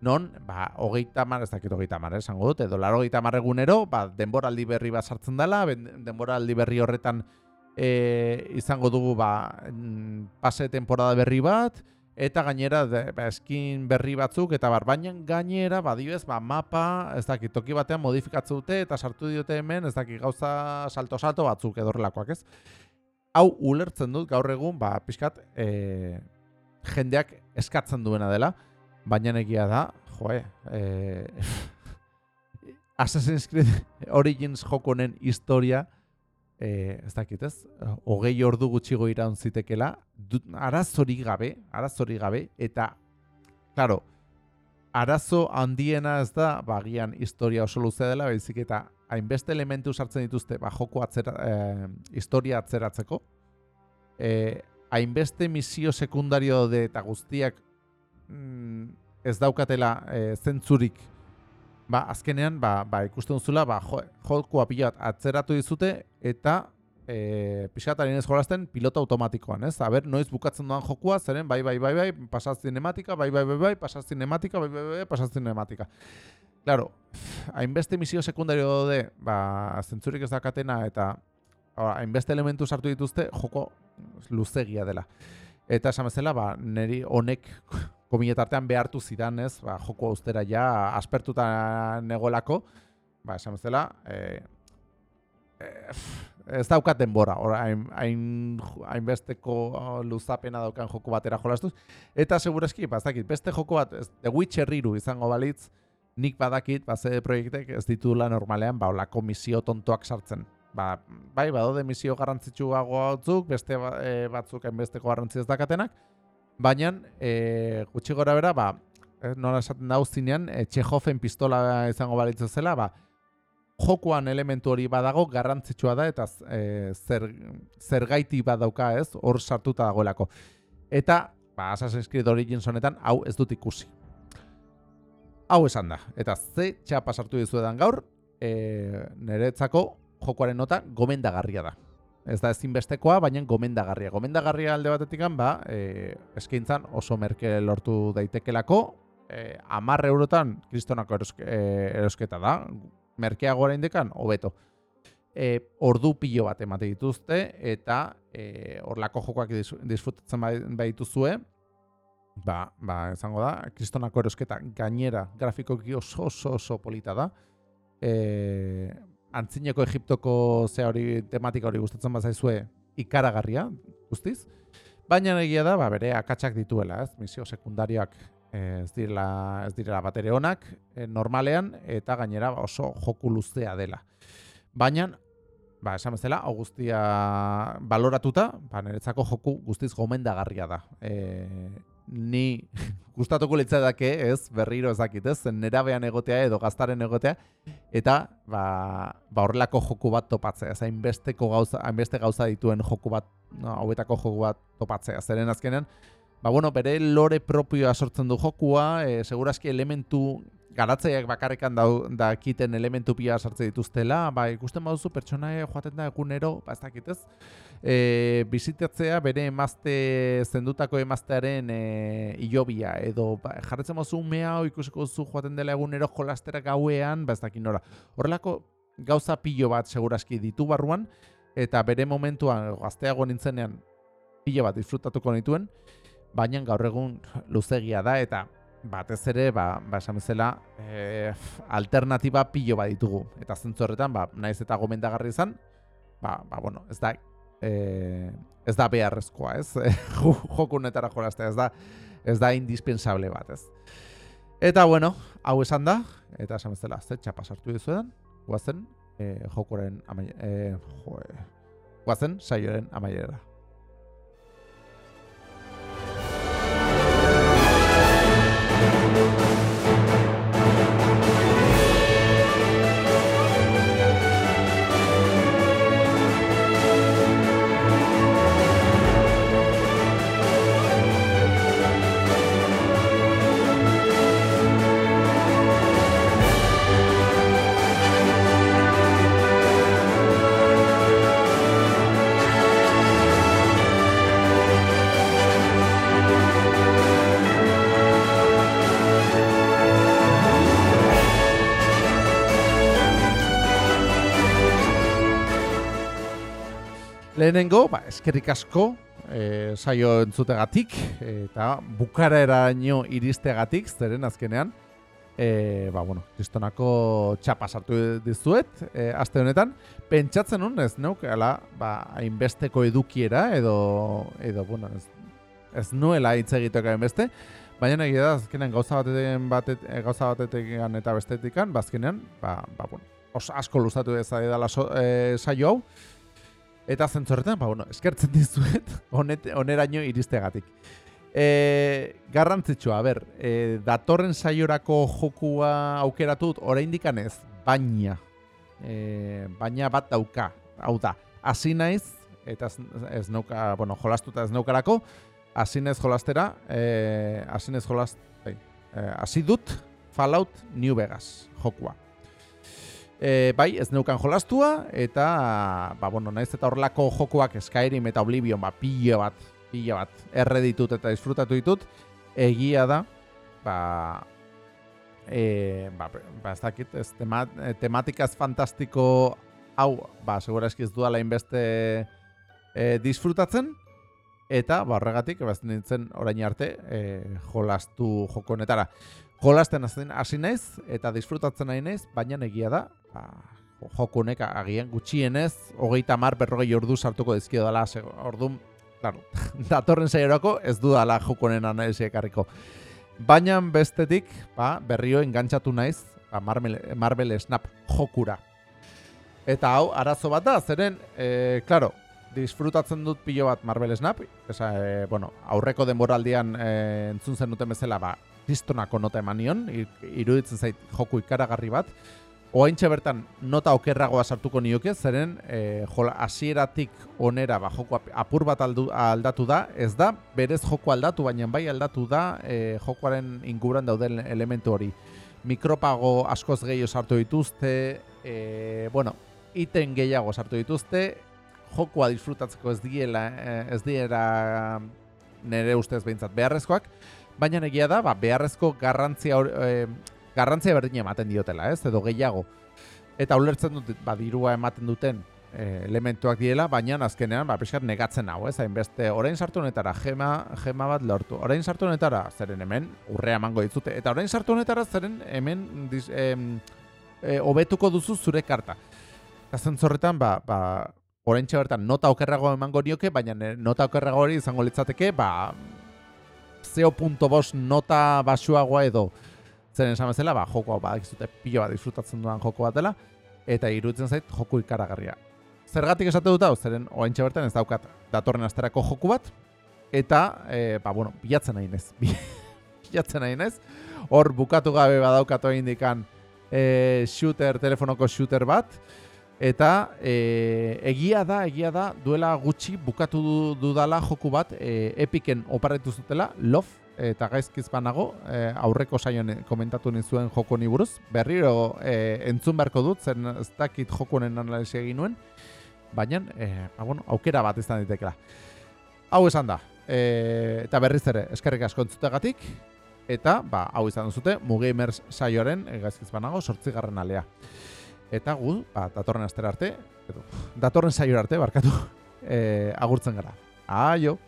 non, ba, hogeita mar, ez dakit hogeita mar, esango dut, edo laro hogeita mar egunero, ba, denboraldi berri bat sartzen dela, denboraldi berri horretan e, izango dugu ba, mm, pase temporada berri bat, eta gainera ba, eskin berri batzuk, eta bar, baina gainera, badibez, ba, mapa, ez dakit, toki batean modifikatzu dute, eta sartu diote hemen, ez dakit, gauza salto-salto batzuk edorrelakoak, ez? Hau, ulertzen dut, gaur egun, ba, pixkat, e, jendeak eskatzen duena dela, baina egia da, joe, e, Assassin's Creed Origins jokonen historia, eh, ez dakit ez, hogei ordu gutxigo iraun zitekela, arazori gabe, arazori gabe, eta, claro, arazo handiena ez da, bagian historia oso luzea dela, baizik eta hainbeste elementu sartzen dituzte, ba, joko atzera, eh, historia atzeratzeko, eh, hainbeste misio sekundario de eta guztiak ez daukatela eh, zentzurik ba, azkenean, ba, ba, ikusten duzula, ba, jo, jolkua pilat atzeratu dizute, eta e, pixataren ez jolazten pilota automatikoan, ez? Aber, noiz bukatzen doan jokua, zeren, bai, bai, bai, bai, pasaz cinematika, bai, bai, bai, bai, pasaz cinematika, bai, bai, bai, pasaz cinematika. Claro, hainbeste misio sekundario de, ba, zentzurik ez dakatena, eta hainbeste elementu sartu dituzte, joko luzegia dela. Eta esan bezala, ba, neri honek kominetartean behartu zidan, ez, ba, joko austera ja aspertuta negolako, ba, esan bezala, e, e, ez daukat denbora, hain, hain, hainbesteko luzapena daukan joko batera jolastuz, eta segurazki, ba, ez dakit, beste joko bat, ez, The Witcher iru izango balitz, nik badakit, ba, zede proiektek ez ditula normalean, ba, olako misio tontoak sartzen. Ba, bai, badode misio garrantzitsuago batzuk, beste e, batzuk hainbesteko garrantzi ez dakatenak, Baina, e, gutxi gora bera, ba, e, nola esaten da zinean, e, Txehofen pistola izango balitzu zela, ba, jokoan elementu hori badago garrantzitsua da eta e, zer, zer gaiti badauka ez, hor sartuta dagoelako. Eta, ba, Assassin's Creed Origins honetan, hau ez dut ikusi. Hau esan da. Eta ze txapa sartu dizuetan gaur, e, niretzako jokoaren nota gomendagarria da ez da ezinbestekoa, baina gomendagarria. Gomendagarria alde batetik ba, e, eskaintzan oso merke lortu daitekelako, e, amarre eurotan kristonako eroske, e, erosketa da, merkeago gora indekan, hobeto. E, ordu pilo bat emate dituzte, eta e, orlako jokoak disfrutatzen baituzue, ba, ba, izango da, kristonako erosketa gainera grafikoki oso oso oso polita da, e, antzineko Egiptoko ze hori tematika hori gustatzen bazaizue ikaragarria, guztiz. Baina egia da, ba, bere akatsak dituela, ez? Misio sekundarioak ez direla, ez direla batere onak, e, normalean, eta gainera oso joku luzea dela. Baina, ba, esan bezala, hau guztia baloratuta, ba, niretzako joku guztiz gomendagarria da. E, ni gustatuko litzateke, ez, berriro ezakit, ez, nerabean egotea edo gaztaren egotea, eta ba, ba horrelako joku bat topatzea, ez? Hainbesteko gauza, hainbeste gauza dituen joku bat, no, hauetako joku bat topatzea, zeren azkenean, ba bueno, bere lore propioa sortzen du jokua, e, segurazki elementu garatzeiak bakarrekan da, da kiten elementu pia sartzen dituztela, ba, ikusten baduzu pertsonaia joaten da egunero, ba, ez dakit ez, e, bizitatzea bere emazte zendutako emaztearen e, ilobia, edo ba, jarretzen baduzu umea, ikusiko zu joaten dela egunero jolastera gauean, ba, ez dakit nora. Horrelako gauza pilo bat segurazki ditu barruan, eta bere momentuan gazteago nintzenean pilo bat disfrutatuko nituen, baina gaur egun luzegia da, eta batez ere, ba, ba esan bezala, e, alternatiba pilo bat ditugu. Eta zentzu horretan, ba, naiz eta gomendagarri izan, ba, ba, bueno, ez da, e, ez da beharrezkoa, ez? Jokunetara jolaztea, ez da, ez da indispensable bat, ez? Eta, bueno, hau esan da, eta esan bezala, ze txapa sartu dizuetan, guazen, e, jokuren amaiera, e, jo, guazen, saioaren amaiera. Lehenengo, ba, eskerrik asko, e, saio entzutegatik, eta bukara eraino iristegatik, zeren azkenean, e, ba, bueno, kristonako txapa sartu dizuet, e, aste honetan, pentsatzen hon, ez neuk, ala, ba, hainbesteko edukiera, edo, edo, bueno, ez, ez nuela hitz egiteko hainbeste, baina nahi da, azkenean gauza batetik, batet, gauza batetik eta bestetikan, bazkenean, ba, ba, bueno, os asko luzatu ez da so, e, saio hau, Eta zentzorretan, ba, bueno, eskertzen dizuet, honet, oneraino iristegatik. E, garrantzitsua, ber, e, datorren saiorako jokua aukeratut, oraindik ez, baina, e, baina bat dauka, hau da, hasi naiz, eta ez, ez nauka, bueno, jolastuta ez naukarako, hasi naiz jolastera, e, hasi naiz jolast, bai, e, hasi dut Fallout New Vegas jokua. E, bai, ez neukan jolastua, eta, ba, bueno, naiz eta horrelako jokoak Skyrim eta Oblivion, ba, pila bat, pila bat, erre ditut eta disfrutatu ditut, egia da, ba, e, ba, ba ez dakit, ez temat, tematikaz fantastiko hau, ba, segura eskiz duala inbeste e, disfrutatzen, eta, ba, horregatik, ba, nintzen orain arte, e, jolastu joko honetara. Jolasten hasi naiz eta disfrutatzen nahi naiz, baina egia da, ba, jokunek agian gutxienez, hogeita mar berrogei ordu sartuko dizkio dela, ordu, claro, datorren zaiorako ez du dala jokunen analizia ekarriko. Baina bestetik, ba, berrio engantzatu naiz, ba, Marvel, Marvel Snap jokura. Eta hau, arazo bat da, zeren, e, claro, disfrutatzen dut pilo bat Marvel Snap, esa, e, bueno, aurreko denboraldian e, entzun zen duten bezala, ba, kristonako nota eman iruditzen zait joku ikaragarri bat. Oaintxe bertan nota okerragoa sartuko nioke, zeren e, jola, asieratik onera ba, joku apur bat aldu, aldatu da, ez da, berez joku aldatu, baina bai aldatu da e, jokuaren inguran dauden elementu hori. Mikropago askoz gehiago sartu dituzte, e, bueno, iten gehiago sartu dituzte, jokua disfrutatzeko ez diela, ez diela nire ustez behintzat beharrezkoak, baina egia da, ba, beharrezko garrantzia e, garrantzia berdin ematen diotela, ez? Edo gehiago. Eta ulertzen dut, ba, dirua ematen duten e, elementuak diela, baina azkenean, ba, peskat negatzen hau, ez? Hainbeste, orain sartu honetara, gema, gema bat lortu. Orain sartu honetara, zeren hemen, urrea emango ditzute. Eta orain sartu honetara, zeren hemen, diz, e, obetuko duzu zure karta. Eta zentzorretan, ba, ba, orain txabertan, nota okerrago emango nioke, baina nota okerrago hori izango litzateke, ba, 0.5 nota basuagoa edo zeren esan bezala, ba, joko hau badakizute pilo bat disfrutatzen duan joko bat dela, eta iruditzen zait joko ikaragarria. Zergatik esate dut hau, zeren oaintxe bertan ez daukat datorren asterako joku bat, eta, e, ba, bueno, bilatzen nahi nez. bilatzen nahi nez. Hor, bukatu gabe badaukatu egin dikan e, shooter, telefonoko shooter bat, eta e, egia da, egia da, duela gutxi bukatu dudala joku bat, e, epiken oparretu zutela, Love, eta gaizkiz banago, e, aurreko saioan komentatu nizuen joko ni buruz, berriro e, entzun beharko dut, zen ez dakit jokonen analisi egin nuen, baina, e, ba, bueno, aukera bat izan ditekela. Hau esan da, e, eta berriz ere, eskerrik asko entzutegatik, eta, ba, hau izan duzute, Mugamers saioaren, e, gaizkiz banago, sortzigarren alea. Eta gu, ba, datorren astera arte, edo, datorren saio arte, barkatu, e, agurtzen gara. Aio!